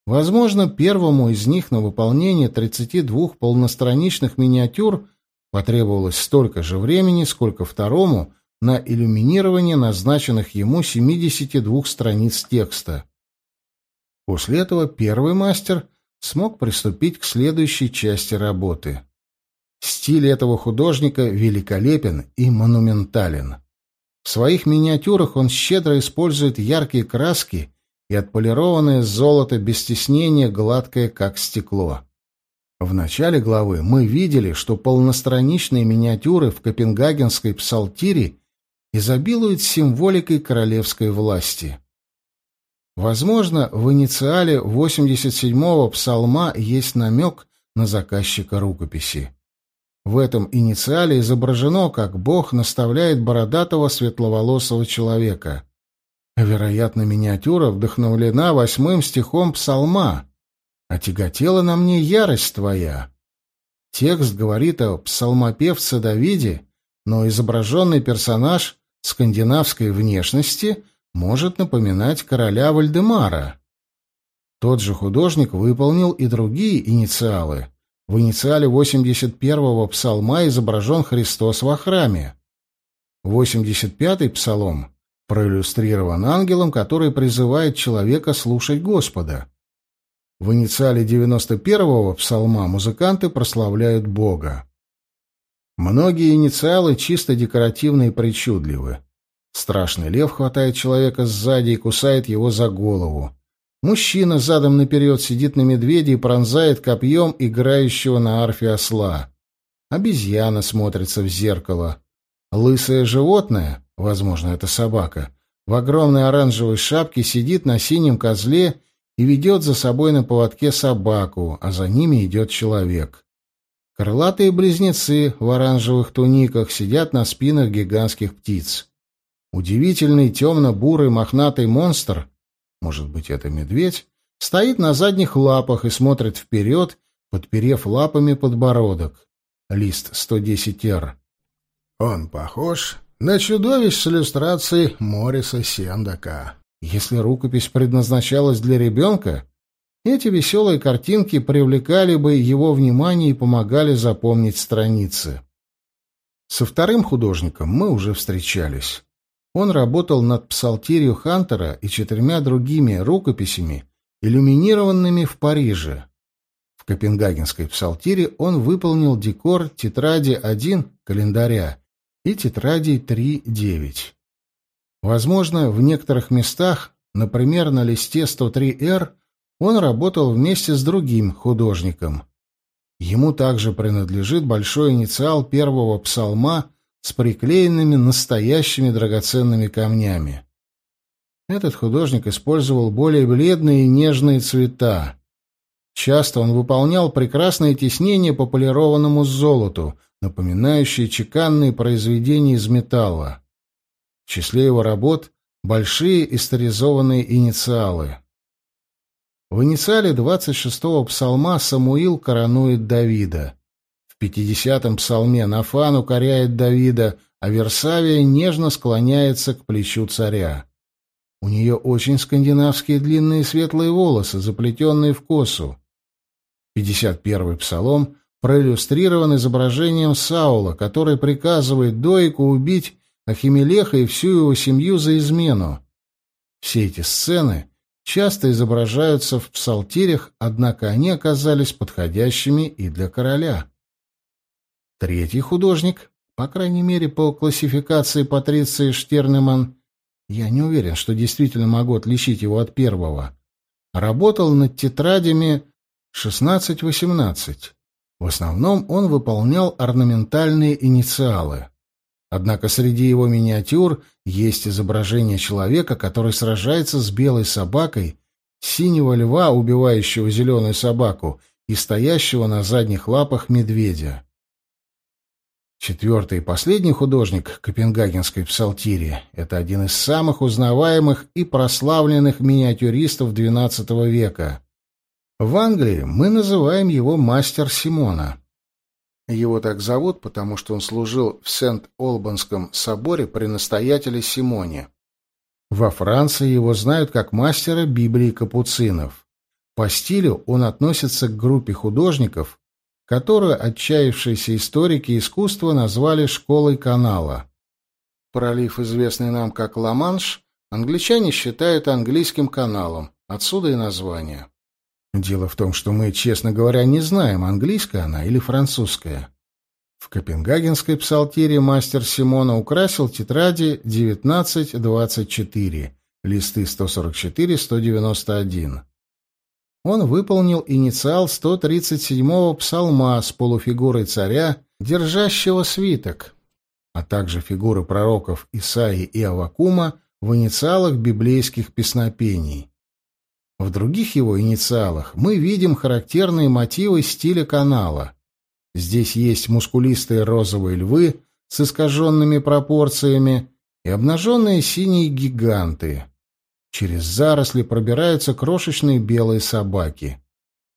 Speaker 2: Возможно, первому из них на выполнение 32 полностраничных миниатюр потребовалось столько же времени, сколько второму на иллюминирование назначенных ему 72 страниц текста. После этого первый мастер смог приступить к следующей части работы. Стиль этого художника великолепен и монументален. В своих миниатюрах он щедро использует яркие краски и отполированное золото без стеснения гладкое, как стекло. В начале главы мы видели, что полностраничные миниатюры в Копенгагенской псалтире изобилуют символикой королевской власти. Возможно, в инициале 87-го псалма есть намек на заказчика рукописи. В этом инициале изображено, как Бог наставляет бородатого светловолосого человека. Вероятно, миниатюра вдохновлена восьмым стихом псалма «Отяготела на мне ярость твоя». Текст говорит о псалмопевце Давиде, но изображенный персонаж скандинавской внешности может напоминать короля Вальдемара. Тот же художник выполнил и другие инициалы. В инициале 81-го псалма изображен Христос во храме. 85-й псалом проиллюстрирован ангелом, который призывает человека слушать Господа. В инициале 91-го псалма музыканты прославляют Бога. Многие инициалы чисто декоративны и причудливы. Страшный лев хватает человека сзади и кусает его за голову. Мужчина задом наперед сидит на медведе и пронзает копьем играющего на арфе осла. Обезьяна смотрится в зеркало. Лысое животное, возможно, это собака, в огромной оранжевой шапке сидит на синем козле и ведет за собой на поводке собаку, а за ними идет человек. Крылатые близнецы в оранжевых туниках сидят на спинах гигантских птиц. Удивительный темно-бурый мохнатый монстр может быть, это медведь, стоит на задних лапах и смотрит вперед, подперев лапами подбородок. Лист 110-р.
Speaker 1: Он похож на чудовищ с иллюстрацией Мориса Сендака.
Speaker 2: Если рукопись предназначалась для ребенка, эти веселые картинки привлекали бы его внимание и помогали запомнить страницы. Со вторым художником мы уже встречались. Он работал над псалтирью Хантера и четырьмя другими рукописями, иллюминированными в Париже. В Копенгагенской псалтире он выполнил декор тетради 1 календаря и тетради 3.9. Возможно, в некоторых местах, например, на листе 103-Р, он работал вместе с другим художником. Ему также принадлежит большой инициал первого псалма с приклеенными настоящими драгоценными камнями. Этот художник использовал более бледные и нежные цвета. Часто он выполнял прекрасные тиснения по полированному золоту, напоминающие чеканные произведения из металла. В числе его работ большие историзованные инициалы. В инициале 26-го псалма Самуил коронует Давида. В пятидесятом псалме Нафан укоряет Давида, а Версавия нежно склоняется к плечу царя. У нее очень скандинавские длинные светлые волосы, заплетенные в косу. 51-й псалом проиллюстрирован изображением Саула, который приказывает Доику убить Ахимелеха и всю его семью за измену. Все эти сцены часто изображаются в псалтирях, однако они оказались подходящими и для короля. Третий художник, по крайней мере по классификации Патриции Штернеман, я не уверен, что действительно могу отличить его от первого, работал над тетрадями 16-18. В основном он выполнял орнаментальные инициалы. Однако среди его миниатюр есть изображение человека, который сражается с белой собакой, синего льва, убивающего зеленую собаку, и стоящего на задних лапах медведя. Четвертый и последний художник Копенгагенской псалтири — это один из самых узнаваемых и прославленных миниатюристов XII века. В Англии мы называем его мастер Симона. Его так зовут, потому что он служил в Сент-Олбанском соборе при настоятеле Симоне. Во Франции его знают как мастера Библии капуцинов. По стилю он относится к группе художников, которую отчаявшиеся историки искусства назвали «школой канала». Пролив, известный нам как Ла-Манш, англичане считают английским каналом, отсюда и название. Дело в том, что мы, честно говоря, не знаем, английская она или французская. В Копенгагенской псалтире мастер Симона украсил тетради 19-24, листы 144-191. Он выполнил инициал 137-го псалма с полуфигурой царя, держащего свиток, а также фигуры пророков Исаии и Авакума в инициалах библейских песнопений. В других его инициалах мы видим характерные мотивы стиля канала. Здесь есть мускулистые розовые львы с искаженными пропорциями и обнаженные синие гиганты. Через заросли пробираются крошечные белые собаки.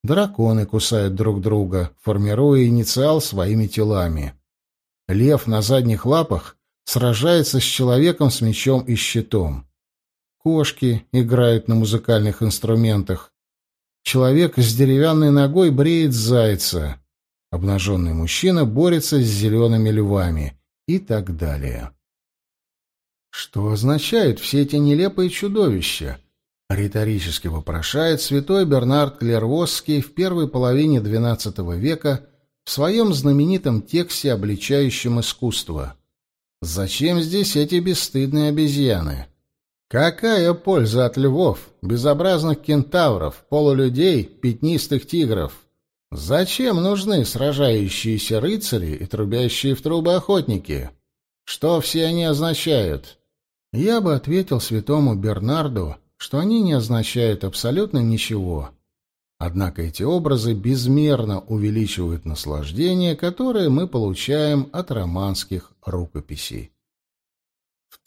Speaker 2: Драконы кусают друг друга, формируя инициал своими телами. Лев на задних лапах сражается с человеком с мечом и щитом. Кошки играют на музыкальных инструментах. Человек с деревянной ногой бреет зайца. Обнаженный мужчина борется с зелеными львами и так далее. Что означают все эти нелепые чудовища? Риторически вопрошает святой Бернард Клервосский в первой половине XII века в своем знаменитом тексте, обличающем искусство. Зачем здесь эти бесстыдные обезьяны? Какая польза от львов, безобразных кентавров, полулюдей, пятнистых тигров? Зачем нужны сражающиеся рыцари и трубящие в трубы охотники? Что все они означают? Я бы ответил святому Бернарду, что они не означают абсолютно ничего. Однако эти образы безмерно увеличивают наслаждение, которое мы получаем от романских рукописей.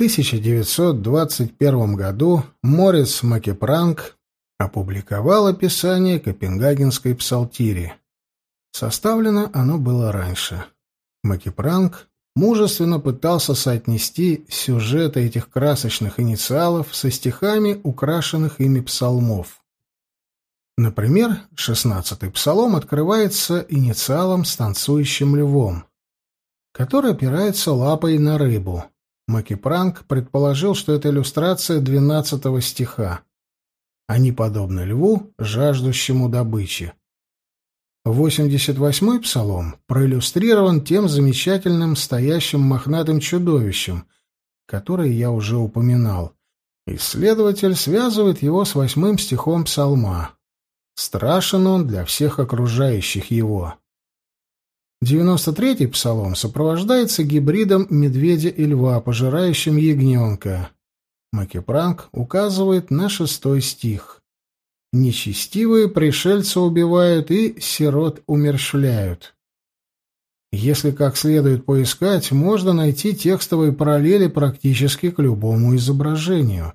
Speaker 1: В 1921 году Морис Макепранк опубликовал описание Копенгагенской псалтири. Составлено оно было раньше. Макепранк мужественно пытался соотнести сюжеты этих красочных инициалов со стихами, украшенных ими псалмов. Например, шестнадцатый псалом открывается инициалом с танцующим львом, который опирается лапой на рыбу. Макипранк предположил, что это иллюстрация двенадцатого стиха. Они подобны льву, жаждущему добычи. Восемьдесят восьмой псалом проиллюстрирован тем замечательным стоящим мохнатым чудовищем, которое я уже упоминал. Исследователь связывает его с восьмым стихом псалма. Страшен он для всех окружающих его. 93-й псалом сопровождается гибридом медведя и льва, пожирающим ягненка. Макепранк указывает на шестой стих. «Нечестивые пришельцы убивают и сирот умершляют». Если как следует поискать, можно найти текстовые параллели практически к любому изображению.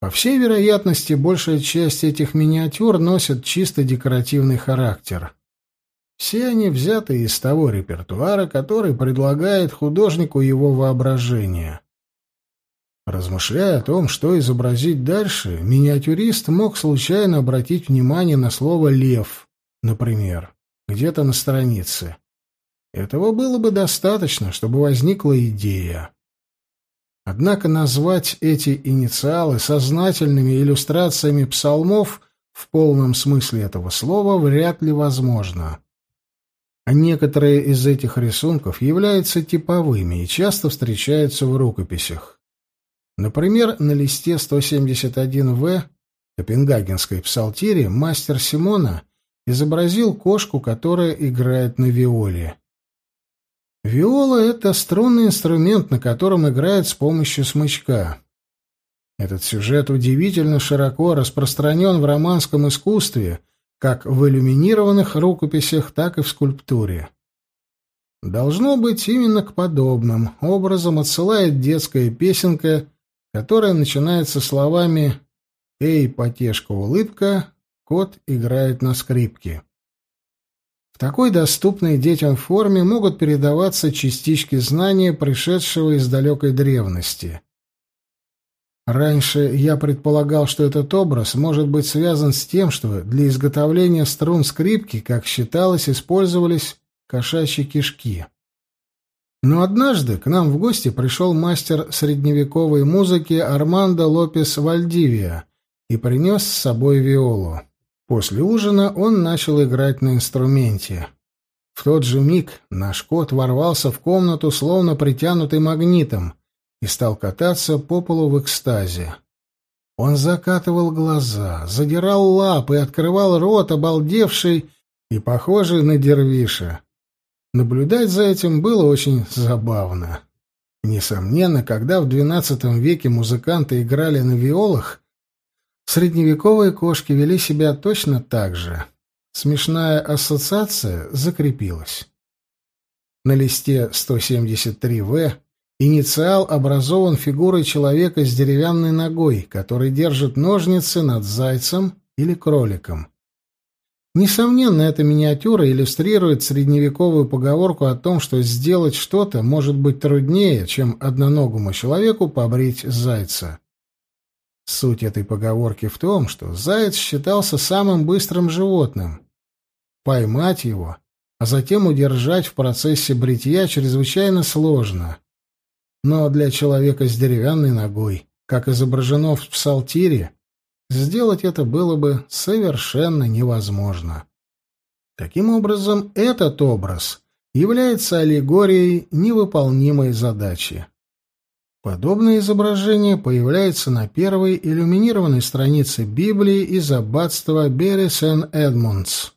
Speaker 1: По всей вероятности, большая часть этих миниатюр носит чисто декоративный характер. Все они взяты из того репертуара, который предлагает художнику его воображение. Размышляя о том, что изобразить дальше, миниатюрист мог случайно обратить внимание на слово «лев», например, где-то на странице. Этого было бы достаточно, чтобы возникла идея. Однако назвать эти инициалы сознательными иллюстрациями псалмов в полном смысле этого слова вряд ли возможно. А некоторые из этих рисунков являются типовыми и часто встречаются в рукописях. Например, на листе 171В Копенгагенской псалтире мастер Симона изобразил кошку, которая играет на виоле. Виола — это струнный инструмент, на котором играют с помощью смычка. Этот сюжет удивительно широко распространен в романском искусстве, как в иллюминированных рукописях, так и в скульптуре. Должно быть, именно к подобным образом отсылает детская песенка, которая начинается словами «Эй, потешка, улыбка, кот играет на скрипке». В такой доступной детям форме могут передаваться частички знания, пришедшего из далекой древности. Раньше я предполагал, что этот образ может быть связан с тем, что для изготовления струн скрипки, как считалось, использовались кошачьи кишки. Но однажды к нам в гости пришел мастер средневековой музыки Армандо Лопес Вальдивия и принес с собой виолу. После ужина он начал играть на инструменте. В тот же миг наш кот ворвался в комнату, словно притянутый магнитом, и стал кататься по полу в экстазе. Он закатывал глаза, задирал лапы, открывал рот, обалдевший и похожий на дервиша. Наблюдать за этим было очень забавно. Несомненно, когда в XII веке музыканты играли на виолах, Средневековые кошки вели себя точно так же. Смешная ассоциация закрепилась. На листе 173В инициал образован фигурой человека с деревянной ногой, который держит ножницы над зайцем или кроликом. Несомненно, эта миниатюра иллюстрирует средневековую поговорку о том, что сделать что-то может быть труднее, чем одноногому человеку побрить зайца. Суть этой поговорки в том, что заяц считался самым быстрым животным. Поймать его, а затем удержать в процессе бритья чрезвычайно сложно. Но для человека с деревянной ногой, как изображено в псалтире, сделать это было бы совершенно невозможно. Таким образом, этот образ является аллегорией невыполнимой задачи. Подобное изображение появляется на первой иллюминированной странице Библии из аббатства Берри Сен-Эдмундс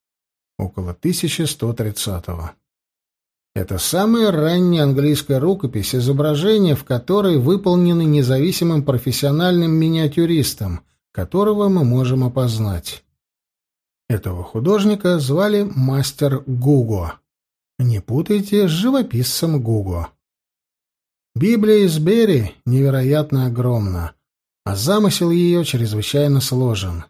Speaker 1: около 1130 -го. Это самая ранняя английская рукопись, изображения в которой выполнены независимым профессиональным миниатюристом, которого мы можем опознать. Этого художника звали мастер Гуго. Не путайте с живописцем Гуго. Библия из Бери невероятно огромна, а замысел ее чрезвычайно сложен.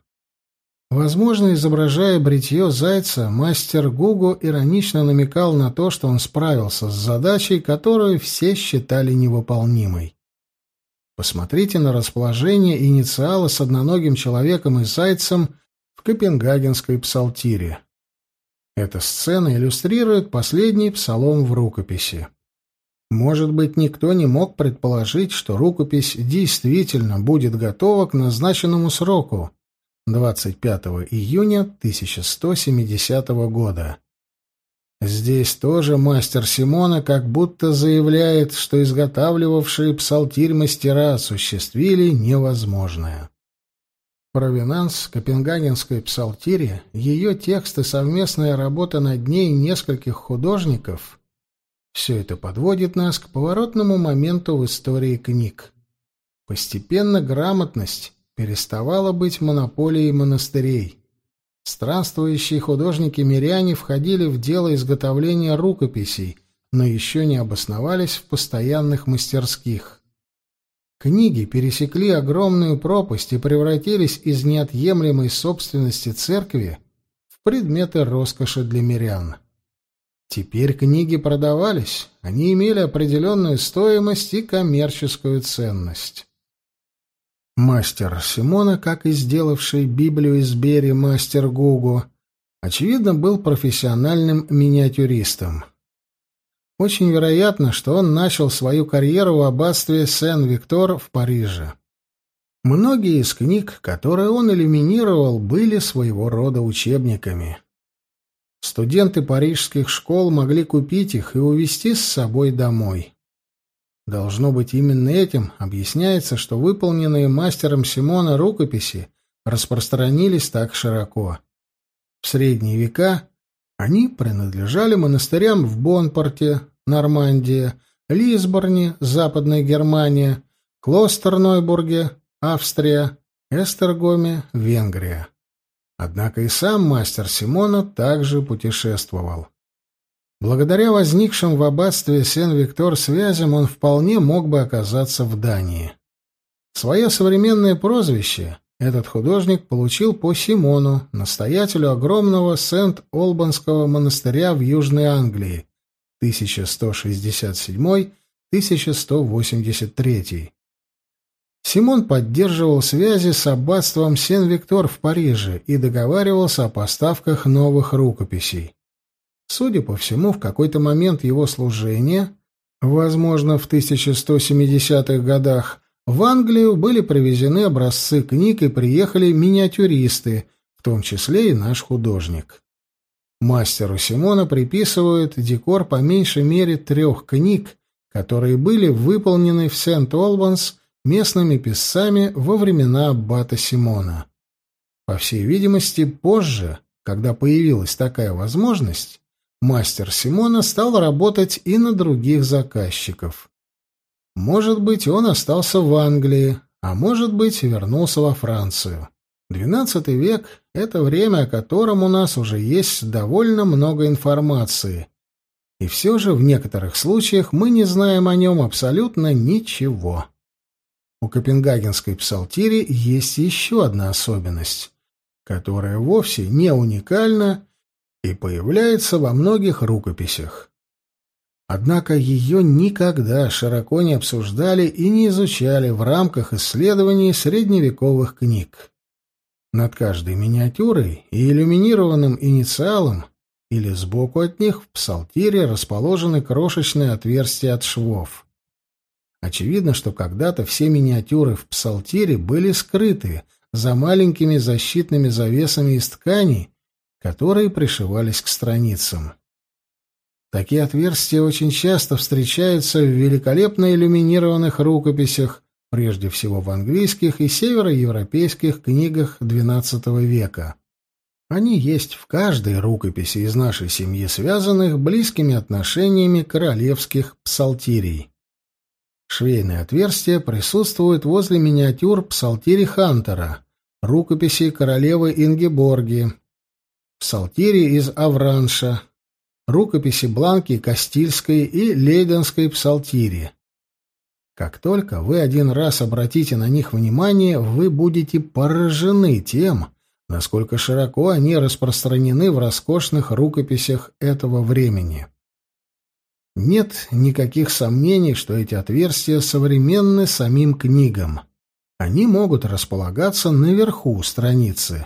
Speaker 1: Возможно, изображая бритье зайца, мастер Гугу иронично намекал на то, что он справился с задачей, которую все считали невыполнимой. Посмотрите на расположение инициала с одноногим человеком и зайцем в Копенгагенской псалтире. Эта сцена иллюстрирует последний псалом в рукописи. Может быть, никто не мог предположить, что рукопись действительно будет готова к назначенному сроку 25 июня 1170 года. Здесь тоже мастер Симона как будто заявляет, что изготавливавшие псалтирь мастера осуществили невозможное. Провинанс Копенгагенской псалтири, ее текст и совместная работа над ней нескольких художников все это подводит нас к поворотному моменту в истории книг. Постепенно грамотность переставала быть монополией монастырей. Странствующие художники-миряне входили в дело изготовления рукописей, но еще не обосновались в постоянных мастерских. Книги пересекли огромную пропасть и превратились из неотъемлемой собственности церкви в предметы роскоши для мирян. Теперь книги продавались, они имели определенную стоимость и коммерческую ценность. Мастер Симона, как и сделавший Библию из Бери мастер Гугу, очевидно, был профессиональным миниатюристом. Очень вероятно, что он начал свою карьеру в аббатстве Сен-Виктор в Париже. Многие из книг, которые он иллюминировал, были своего рода учебниками. Студенты парижских школ могли купить их и увезти с собой домой. Должно быть, именно этим объясняется, что выполненные мастером Симона рукописи распространились так широко. В средние века они принадлежали монастырям в Бонпорте, Нормандия, Лисборне, Западная Германия, Клостернойбурге, Австрия, Эстергоме, Венгрия. Однако и сам мастер Симона также путешествовал. Благодаря возникшим в аббатстве Сен-Виктор связям он вполне мог бы оказаться в Дании. Свое современное прозвище этот художник получил по Симону, настоятелю огромного Сент-Олбанского монастыря в Южной Англии, 1167-1183. Симон поддерживал связи с аббатством Сен-Виктор в Париже и договаривался о поставках новых рукописей. Судя по всему, в какой-то момент его служения, возможно, в 1170-х годах, в Англию были привезены образцы книг и приехали миниатюристы, в том числе и наш художник. Мастеру Симона приписывают декор по меньшей мере трех книг, которые были выполнены в Сент-Олбанс местными писцами во времена аббата Симона. По всей видимости, позже, когда появилась такая возможность, мастер Симона стал работать и на других заказчиков. Может быть, он остался в Англии, а может быть, вернулся во Францию. XII век — это время, о котором у нас уже есть довольно много информации. И все же в некоторых случаях мы не знаем о нем абсолютно ничего. У Копенгагенской псалтири есть еще одна особенность, которая вовсе не уникальна и появляется во многих рукописях. Однако ее никогда широко не обсуждали и не изучали в рамках исследований средневековых книг. Над каждой миниатюрой и иллюминированным инициалом или сбоку от них в псалтире расположены крошечные отверстия от швов. Очевидно, что когда-то все миниатюры в псалтире были скрыты за маленькими защитными завесами из ткани, которые пришивались к страницам. Такие отверстия очень часто встречаются в великолепно иллюминированных рукописях, прежде всего в английских и североевропейских книгах XII века. Они есть в каждой рукописи из нашей семьи, связанных близкими отношениями королевских псалтирий. Швейные отверстия присутствуют возле миниатюр псалтири Хантера, рукописи королевы Ингеборги, псалтири из Авранша, рукописи Бланки, Кастильской и Лейденской псалтири. Как только вы один раз обратите на них внимание, вы будете поражены тем, насколько широко они распространены в роскошных рукописях этого времени. Нет никаких сомнений, что эти отверстия современны самим книгам. Они могут располагаться наверху страницы.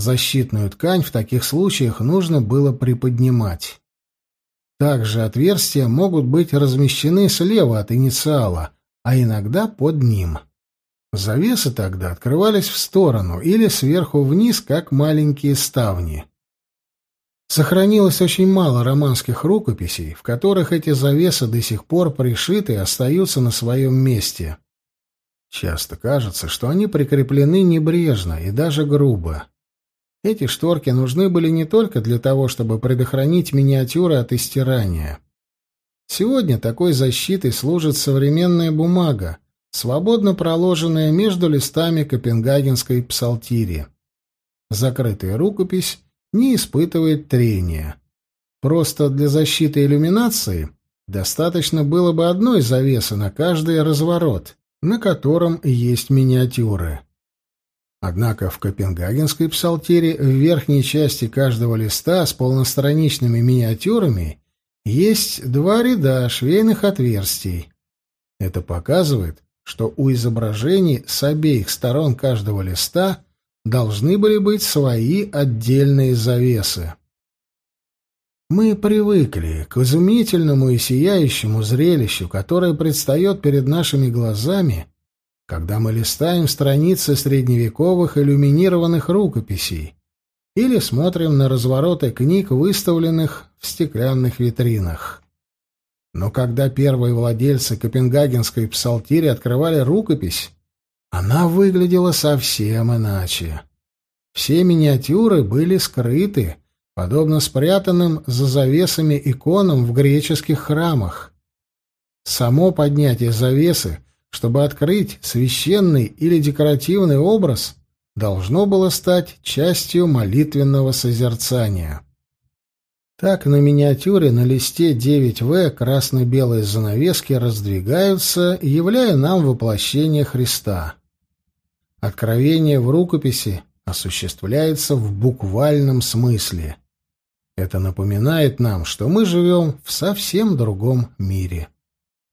Speaker 1: Защитную ткань в таких случаях нужно было приподнимать. Также отверстия могут быть размещены слева от инициала, а иногда под ним. Завесы тогда открывались в сторону или сверху вниз, как маленькие ставни. Сохранилось очень мало романских рукописей, в которых эти завесы до сих пор пришиты и остаются на своем месте. Часто кажется, что они прикреплены небрежно и даже грубо. Эти шторки нужны были не только для того, чтобы предохранить миниатюры от истирания. Сегодня такой защитой служит современная бумага, свободно проложенная между листами копенгагенской псалтири. Закрытая рукопись не испытывает трения. Просто для защиты иллюминации достаточно было бы одной завесы на каждый разворот, на котором есть миниатюры. Однако в Копенгагенской псалтире в верхней части каждого листа с полностраничными миниатюрами есть два ряда швейных отверстий. Это показывает, что у изображений с обеих сторон каждого листа должны были быть свои отдельные завесы. Мы привыкли к изумительному и сияющему зрелищу, которое предстает перед нашими глазами, когда мы листаем страницы средневековых иллюминированных рукописей или смотрим на развороты книг, выставленных в стеклянных витринах. Но когда первые владельцы Копенгагенской псалтири открывали рукопись, она выглядела совсем иначе. Все миниатюры были скрыты, подобно спрятанным за завесами иконам в греческих храмах. Само поднятие завесы, чтобы открыть священный или декоративный образ, должно было стать частью молитвенного созерцания. Так на миниатюре на листе 9В красно-белые занавески раздвигаются, являя нам воплощение Христа. Откровение в рукописи осуществляется в буквальном смысле. Это напоминает нам, что мы живем в совсем другом мире.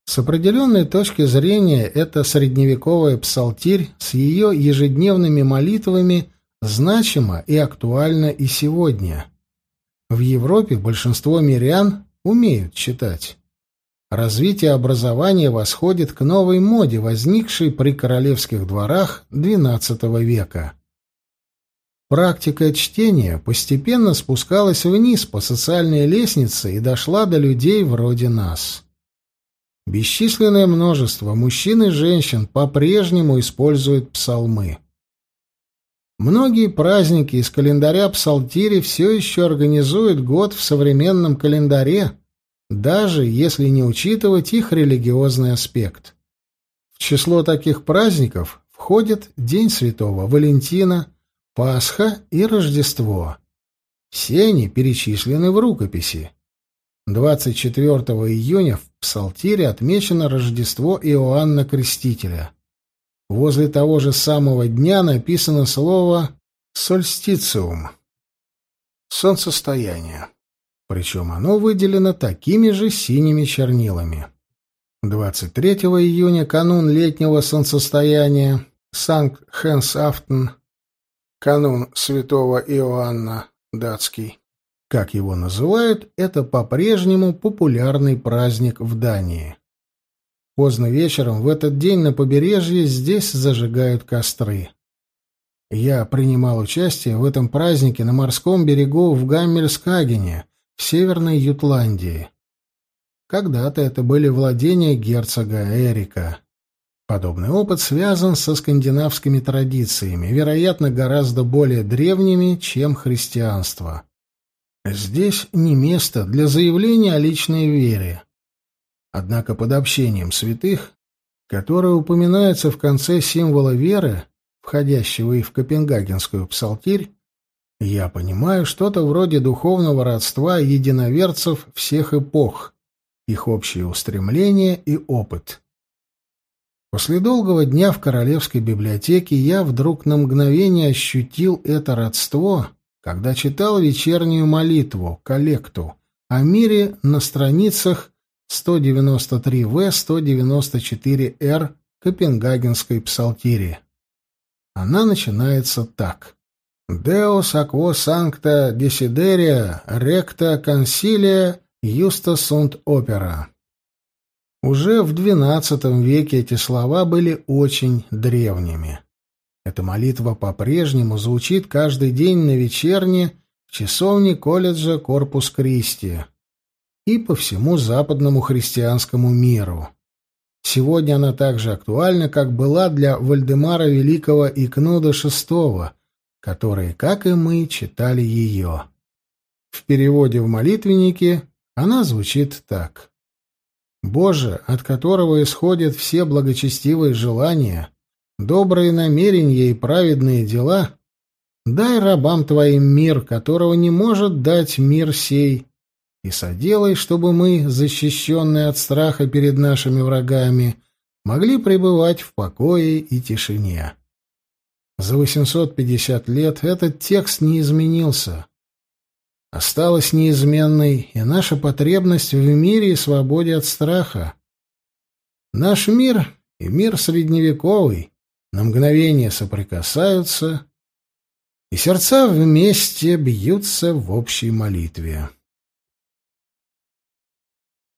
Speaker 1: С определенной точки зрения это средневековая псалтирь с ее ежедневными молитвами значима и актуальна и сегодня. В Европе большинство мирян умеют читать. Развитие образования восходит к новой моде, возникшей при королевских дворах XII века. Практика чтения постепенно спускалась вниз по социальной лестнице и дошла до людей вроде нас. Бесчисленное множество мужчин и женщин по-прежнему используют псалмы. Многие праздники из календаря Псалтири все еще организуют год в современном календаре, даже если не учитывать их религиозный аспект. В число таких праздников входят День Святого Валентина, Пасха и Рождество. Все они перечислены в рукописи. 24 июня в Псалтире отмечено Рождество Иоанна Крестителя. Возле того же самого дня написано слово «сольстициум» — «солнцестояние». Причем оно выделено такими же синими чернилами. 23 июня, канун летнего солнцестояния, Санкт-Хенс-Афтен, канун святого Иоанна датский. Как его называют, это по-прежнему популярный праздник в Дании. Поздно вечером в этот день на побережье здесь зажигают костры. Я принимал участие в этом празднике на морском берегу в Гаммельскагене, в Северной Ютландии. Когда-то это были владения герцога Эрика. Подобный опыт связан со скандинавскими традициями, вероятно, гораздо более древними, чем христианство. Здесь не место для заявления о личной вере. Однако под общением святых, которое упоминается в конце символа веры, входящего и в Копенгагенскую псалтирь, я понимаю что-то вроде духовного родства единоверцев всех эпох, их общие устремления и опыт. После долгого дня в Королевской библиотеке я вдруг на мгновение ощутил это родство, когда читал вечернюю молитву, коллекту, о мире на страницах 193В, 194Р Копенгагенской псалтири. Она начинается так. «Deus aquo sancta desideria recta consilia justa sunt opera». Уже в XII веке эти слова были очень древними. Эта молитва по-прежнему звучит каждый день на вечерне в часовне колледжа Корпус Кристи и по всему западному христианскому миру. Сегодня она так же актуальна, как была для Вальдемара Великого и Кнуда VI, которые, как и мы, читали ее. В переводе в молитвеннике она звучит так. «Боже, от которого исходят все благочестивые желания, добрые намерения и праведные дела, дай рабам Твоим мир, которого не может дать мир сей, и соделай, чтобы мы, защищенные от страха перед нашими врагами, могли пребывать в покое и тишине. За 850 лет этот текст не изменился. Осталась неизменной и наша потребность в мире и свободе от страха. Наш мир и мир средневековый на мгновение соприкасаются, и сердца вместе бьются в общей молитве.